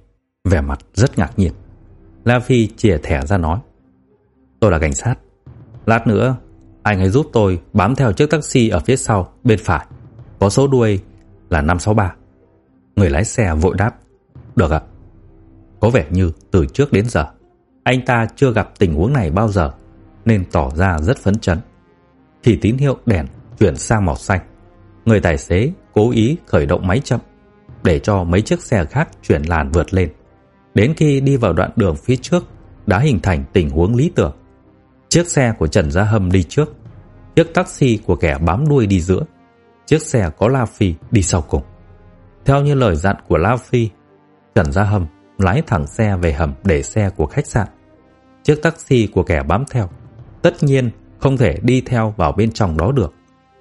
Vẻ mặt rất ngạc nhiên. La Phi chìa thẻ ra nói, Tôi là cảnh sát. Lát nữa, anh hãy giúp tôi bám theo chiếc taxi ở phía sau bên phải. Có số đuôi là 563 Người lái xe vội đáp, Được ạ. Có vẻ như từ trước đến giờ, Anh ta chưa gặp tình huống này bao giờ, Nên tỏ ra rất phấn chấn. Thì tín hiệu đèn chuyển sang màu xanh, Người tài xế cố ý khởi động máy chậm để cho mấy chiếc xe khác chuyển làn vượt lên. Đến khi đi vào đoạn đường phía trước đã hình thành tình huống lý tưởng. Chiếc xe của Trần Gia Hâm đi trước, chiếc taxi của kẻ bám đuôi đi giữa, chiếc xe có La Phi đi sau cùng. Theo như lời dặn của La Phi, Trần Gia Hâm lái thẳng xe về hầm để xe của khách sạn. Chiếc taxi của kẻ bám theo, tất nhiên không thể đi theo vào bên trong đó được,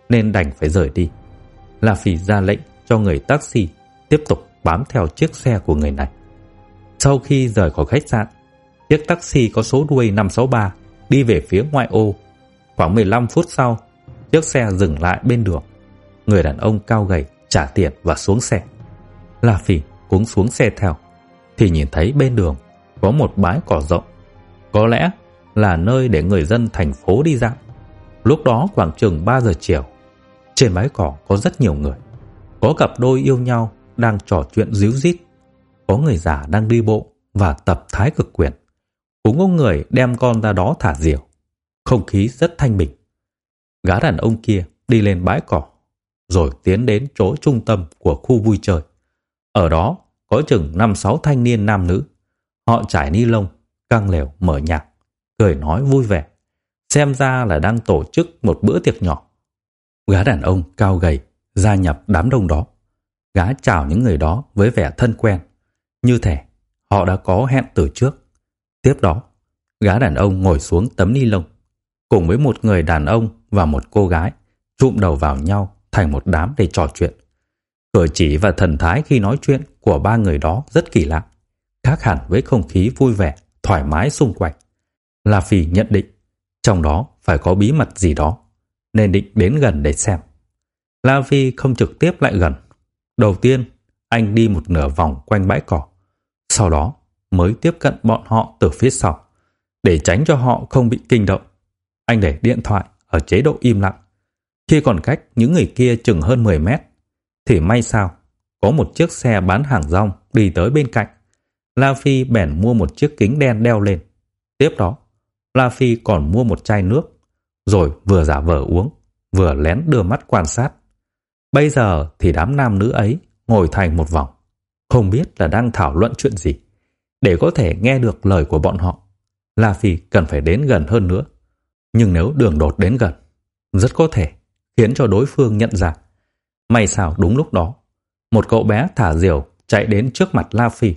nên đành phải rời đi. La Phi ra lệnh cho người taxi tiếp tục bám theo chiếc xe của người này. Sau khi rời khỏi khách sạn, chiếc taxi có số đuôi 563 đi về phía ngoại ô. Khoảng 15 phút sau, chiếc xe dừng lại bên đường. Người đàn ông cao gầy trả tiền và xuống xe. La Phi cũng xuống xe theo, thì nhìn thấy bên đường có một bãi cỏ rộng. Có lẽ là nơi để người dân thành phố đi dạo. Lúc đó khoảng chừng 3 giờ chiều, trên bãi cỏ có rất nhiều người. Có cặp đôi yêu nhau đang trò chuyện díu dít. Có người già đang đi bộ và tập thái cực quyền. Cũng có người đem con ra đó thả diều. Không khí rất thanh bình. Gã đàn ông kia đi lên bãi cỏ, rồi tiến đến chỗ trung tâm của khu vui chơi. Ở đó có chừng 5-6 thanh niên nam nữ. Họ trải ni lông, căng lều mở nhạc, cười nói vui vẻ. Xem ra là đang tổ chức một bữa tiệc nhỏ. Gã đàn ông cao gầy gia nhập đám đông đó. Gã chào những người đó với vẻ thân quen. Như thể họ đã có hẹn từ trước. Tiếp đó, gã đàn ông ngồi xuống tấm ni lông cùng với một người đàn ông và một cô gái trụm đầu vào nhau thành một đám để trò chuyện. Cử chỉ và thần thái khi nói chuyện của ba người đó rất kỳ lạ, khác hẳn với không khí vui vẻ, thoải mái xung quanh. La Phi nhận định trong đó phải có bí mật gì đó nên định đến gần để xem. La Phi không trực tiếp lại gần. Đầu tiên, anh đi một nửa vòng quanh bãi cỏ. Sau đó mới tiếp cận bọn họ từ phía sau. Để tránh cho họ không bị kinh động. Anh để điện thoại ở chế độ im lặng. Khi còn cách những người kia chừng hơn 10 mét, thì may sao, có một chiếc xe bán hàng rong đi tới bên cạnh. La Phi bèn mua một chiếc kính đen đeo lên. Tiếp đó, La Phi còn mua một chai nước rồi vừa giả vờ uống, vừa lén đưa mắt quan sát. Bây giờ thì đám nam nữ ấy ngồi thành một vòng, không biết là đang thảo luận chuyện gì. Để có thể nghe được lời của bọn họ, La Phi cần phải đến gần hơn nữa. Nhưng nếu đường đột đến gần, rất có thể khiến cho đối phương nhận ra. May sao đúng lúc đó, một cậu bé thả diều chạy đến trước mặt La Phi.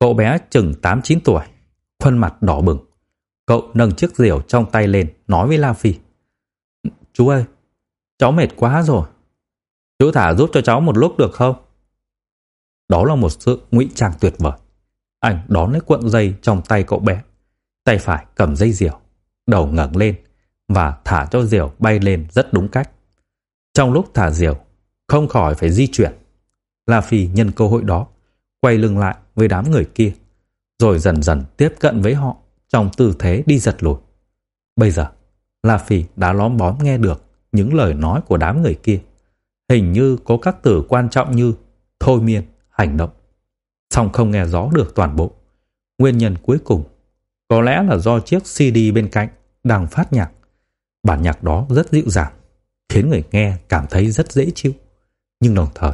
Cậu bé chừng 8-9 tuổi, khuôn mặt đỏ bừng, Cậu nâng chiếc diều trong tay lên, nói với La Phi. Chú ơi, cháu mệt quá rồi. Chú thả giúp cho cháu một lúc được không? Đó là một sự ngụy trang tuyệt vời. Anh đón lấy cuộn dây trong tay cậu bé. Tay phải cầm dây diều, đầu ngẩng lên và thả cho diều bay lên rất đúng cách. Trong lúc thả diều, không khỏi phải di chuyển. La Phi nhân cơ hội đó, quay lưng lại với đám người kia, rồi dần dần tiếp cận với họ trong tư thế đi giật lùi. Bây giờ, La Phi đã lóm bóm nghe được những lời nói của đám người kia. Hình như có các từ quan trọng như thôi miên, hành động. song không nghe rõ được toàn bộ. Nguyên nhân cuối cùng có lẽ là do chiếc CD bên cạnh đang phát nhạc. Bản nhạc đó rất dịu dàng, khiến người nghe cảm thấy rất dễ chịu. Nhưng đồng thời,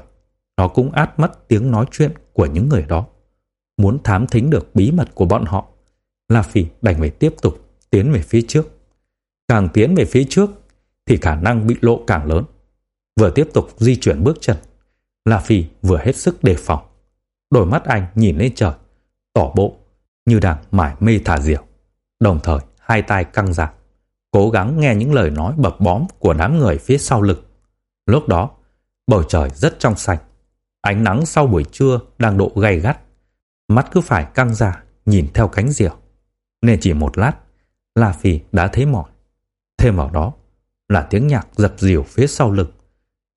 nó cũng át mất tiếng nói chuyện của những người đó. Muốn thám thính được bí mật của bọn họ La Phi đành phải tiếp tục tiến về phía trước. Càng tiến về phía trước thì khả năng bị lộ càng lớn. Vừa tiếp tục di chuyển bước chân, La Phi vừa hết sức đề phòng. Đôi mắt anh nhìn lên trời, tỏ bộ như đang mải mê thả diều. Đồng thời hai tay căng ra, cố gắng nghe những lời nói bập bóm của đám người phía sau lưng. Lúc đó, bầu trời rất trong xanh. Ánh nắng sau buổi trưa đang độ gay gắt. Mắt cứ phải căng ra nhìn theo cánh diều. Nên chỉ một lát, La Phi đã thấy mỏi. Thêm vào đó là tiếng nhạc dập dìu phía sau lưng,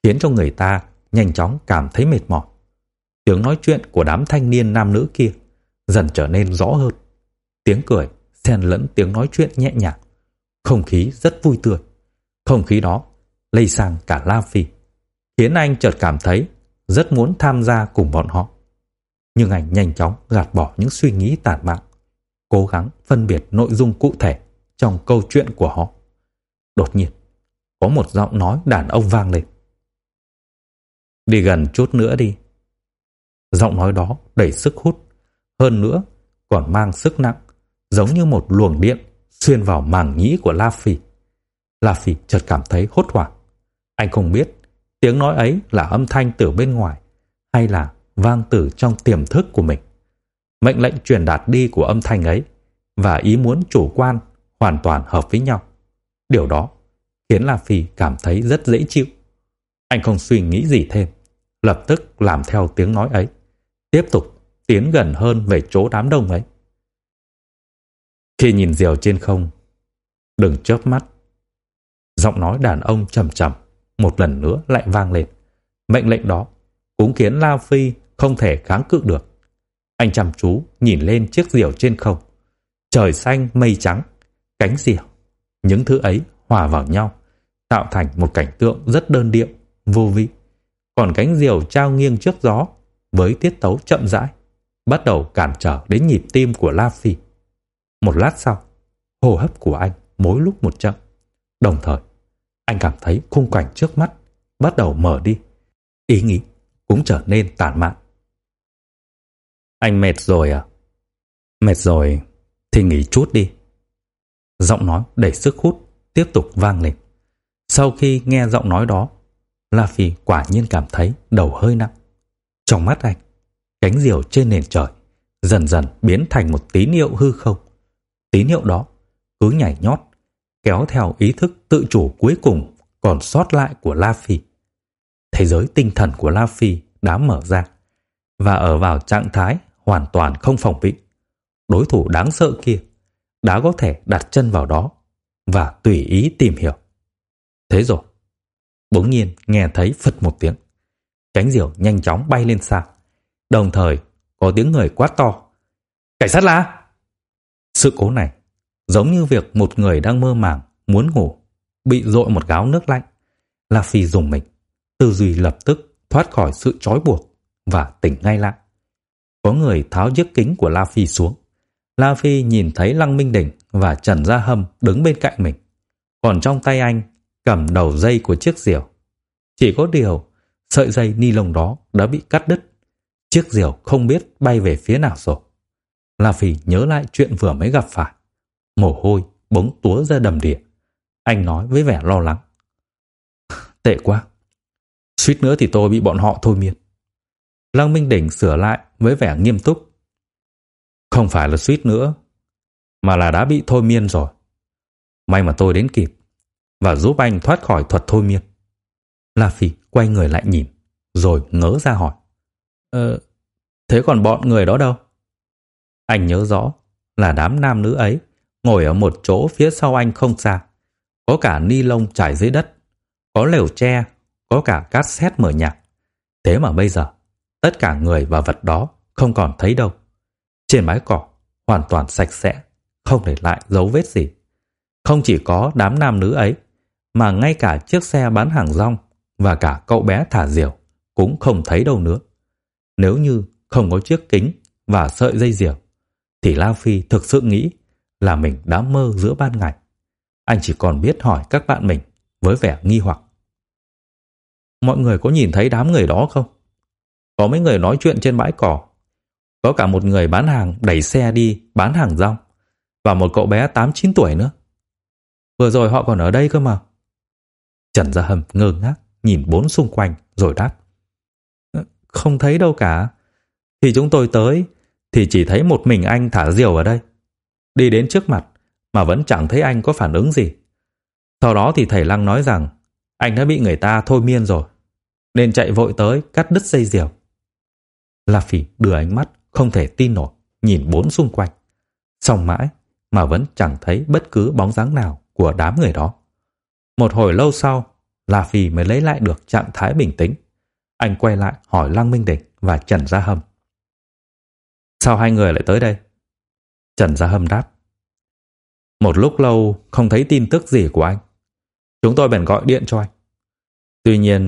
khiến cho người ta nhanh chóng cảm thấy mệt mỏi. Tiếng nói chuyện của đám thanh niên nam nữ kia dần trở nên rõ hơn. Tiếng cười xen lẫn tiếng nói chuyện nhẹ nhàng. Không khí rất vui tươi. Không khí đó lây sang cả La Phi, khiến anh chợt cảm thấy rất muốn tham gia cùng bọn họ. Nhưng anh nhanh chóng gạt bỏ những suy nghĩ tàn mạn, cố gắng phân biệt nội dung cụ thể trong câu chuyện của họ. Đột nhiên, có một giọng nói đàn ông vang lên. Đi gần chút nữa đi. Giọng nói đó đầy sức hút, hơn nữa còn mang sức nặng, giống như một luồng điện xuyên vào màng nhĩ của La Phi. La Phi chợt cảm thấy hốt hoảng. Anh không biết tiếng nói ấy là âm thanh từ bên ngoài hay là vang từ trong tiềm thức của mình. Mệnh lệnh truyền đạt đi của âm thanh ấy và ý muốn chủ quan hoàn toàn hợp với nhau. Điều đó khiến La Phi cảm thấy rất dễ chịu. Anh không suy nghĩ gì thêm, lập tức làm theo tiếng nói ấy, tiếp tục tiến gần hơn về chỗ đám đông ấy. Khi nhìn diều trên không, đừng chớp mắt. Giọng nói đàn ông trầm trầm một lần nữa lại vang lên. Mệnh lệnh đó cũng khiến La Phi không thể kháng cự được. Anh chăm chú nhìn lên chiếc diều trên không. Trời xanh mây trắng, cánh diều. Những thứ ấy hòa vào nhau, tạo thành một cảnh tượng rất đơn điệu, vô vị. Còn cánh diều trao nghiêng trước gió với tiết tấu chậm rãi, bắt đầu cản trở đến nhịp tim của La Phi. Một lát sau, hô hấp của anh mỗi lúc một chậm. Đồng thời, anh cảm thấy khung cảnh trước mắt bắt đầu mở đi. Ý nghĩ cũng trở nên tản mạn. Anh mệt rồi à? Mệt rồi thì nghỉ chút đi. Giọng nói đầy sức hút tiếp tục vang lên. Sau khi nghe giọng nói đó, La Phi quả nhiên cảm thấy đầu hơi nặng. Trong mắt anh, cánh diều trên nền trời dần dần biến thành một tín hiệu hư không. Tín hiệu đó cứ nhảy nhót, kéo theo ý thức tự chủ cuối cùng còn sót lại của La Phi. Thế giới tinh thần của La Phi đã mở ra và ở vào trạng thái hoàn toàn không phòng bị. Đối thủ đáng sợ kia đã có thể đặt chân vào đó và tùy ý tìm hiểu. Thế rồi, bỗng nhiên nghe thấy phật một tiếng. Cánh diều nhanh chóng bay lên xa. Đồng thời, có tiếng người quát to. Cảnh sát la! Sự cố này, giống như việc một người đang mơ màng, muốn ngủ, bị dội một gáo nước lạnh. La Phi dùng mình. Tư duy lập tức thoát khỏi sự trói buộc và tỉnh ngay lại. Có người tháo chiếc kính của La Phi xuống. La Phi nhìn thấy Lăng Minh Đỉnh và Trần Gia Hâm đứng bên cạnh mình. Còn trong tay anh cầm đầu dây của chiếc diều. Chỉ có điều, sợi dây ni lông đó đã bị cắt đứt. Chiếc diều không biết bay về phía nào rồi. La Phi nhớ lại chuyện vừa mới gặp phải. Mồ hôi bỗng túa ra đầm đìa. Anh nói với vẻ lo lắng. Tệ quá. Suýt nữa thì tôi bị bọn họ thôi miên. Lăng Minh Đỉnh sửa lại với vẻ nghiêm túc. Không phải là suýt nữa, mà là đã bị thôi miên rồi. May mà tôi đến kịp và giúp anh thoát khỏi thuật thôi miên. La Phi quay người lại nhìn, rồi ngớ ra hỏi. Ờ, thế còn bọn người đó đâu? Anh nhớ rõ là đám nam nữ ấy ngồi ở một chỗ phía sau anh không xa. Có cả ni lông trải dưới đất, có lều tre, có cả cát xét mở nhạc. Thế mà bây giờ, tất cả người và vật đó không còn thấy đâu. Trên mái cỏ, hoàn toàn sạch sẽ, không để lại dấu vết gì. Không chỉ có đám nam nữ ấy, mà ngay cả chiếc xe bán hàng rong và cả cậu bé thả diều cũng không thấy đâu nữa. Nếu như không có chiếc kính và sợi dây diều, thì La Phi thực sự nghĩ là mình đã mơ giữa ban ngày. Anh chỉ còn biết hỏi các bạn mình với vẻ nghi hoặc. Mọi người có nhìn thấy đám người đó không? Có mấy người nói chuyện trên bãi cỏ. Có cả một người bán hàng đẩy xe đi bán hàng rong. Và một cậu bé 8-9 tuổi nữa. Vừa rồi họ còn ở đây cơ mà. Trần Gia Hâm ngơ ngác nhìn bốn xung quanh rồi đáp. Ờ, không thấy đâu cả. Thì chúng tôi tới thì chỉ thấy một mình anh thả diều ở đây. Đi đến trước mặt mà vẫn chẳng thấy anh có phản ứng gì. Sau đó thì thầy Lăng nói rằng anh đã bị người ta thôi miên rồi, nên chạy vội tới cắt đứt dây diều. La Phỉ đưa ánh mắt không thể tin nổi, nhìn bốn xung quanh. Xong mãi mà vẫn chẳng thấy bất cứ bóng dáng nào của đám người đó. Một hồi lâu sau, La Phi mới lấy lại được trạng thái bình tĩnh. Anh quay lại hỏi Lăng Minh Địch và Trần Gia Hâm. Sao hai người lại tới đây? Trần Gia Hâm đáp. Một lúc lâu không thấy tin tức gì của anh. Chúng tôi bèn gọi điện cho anh. Tuy nhiên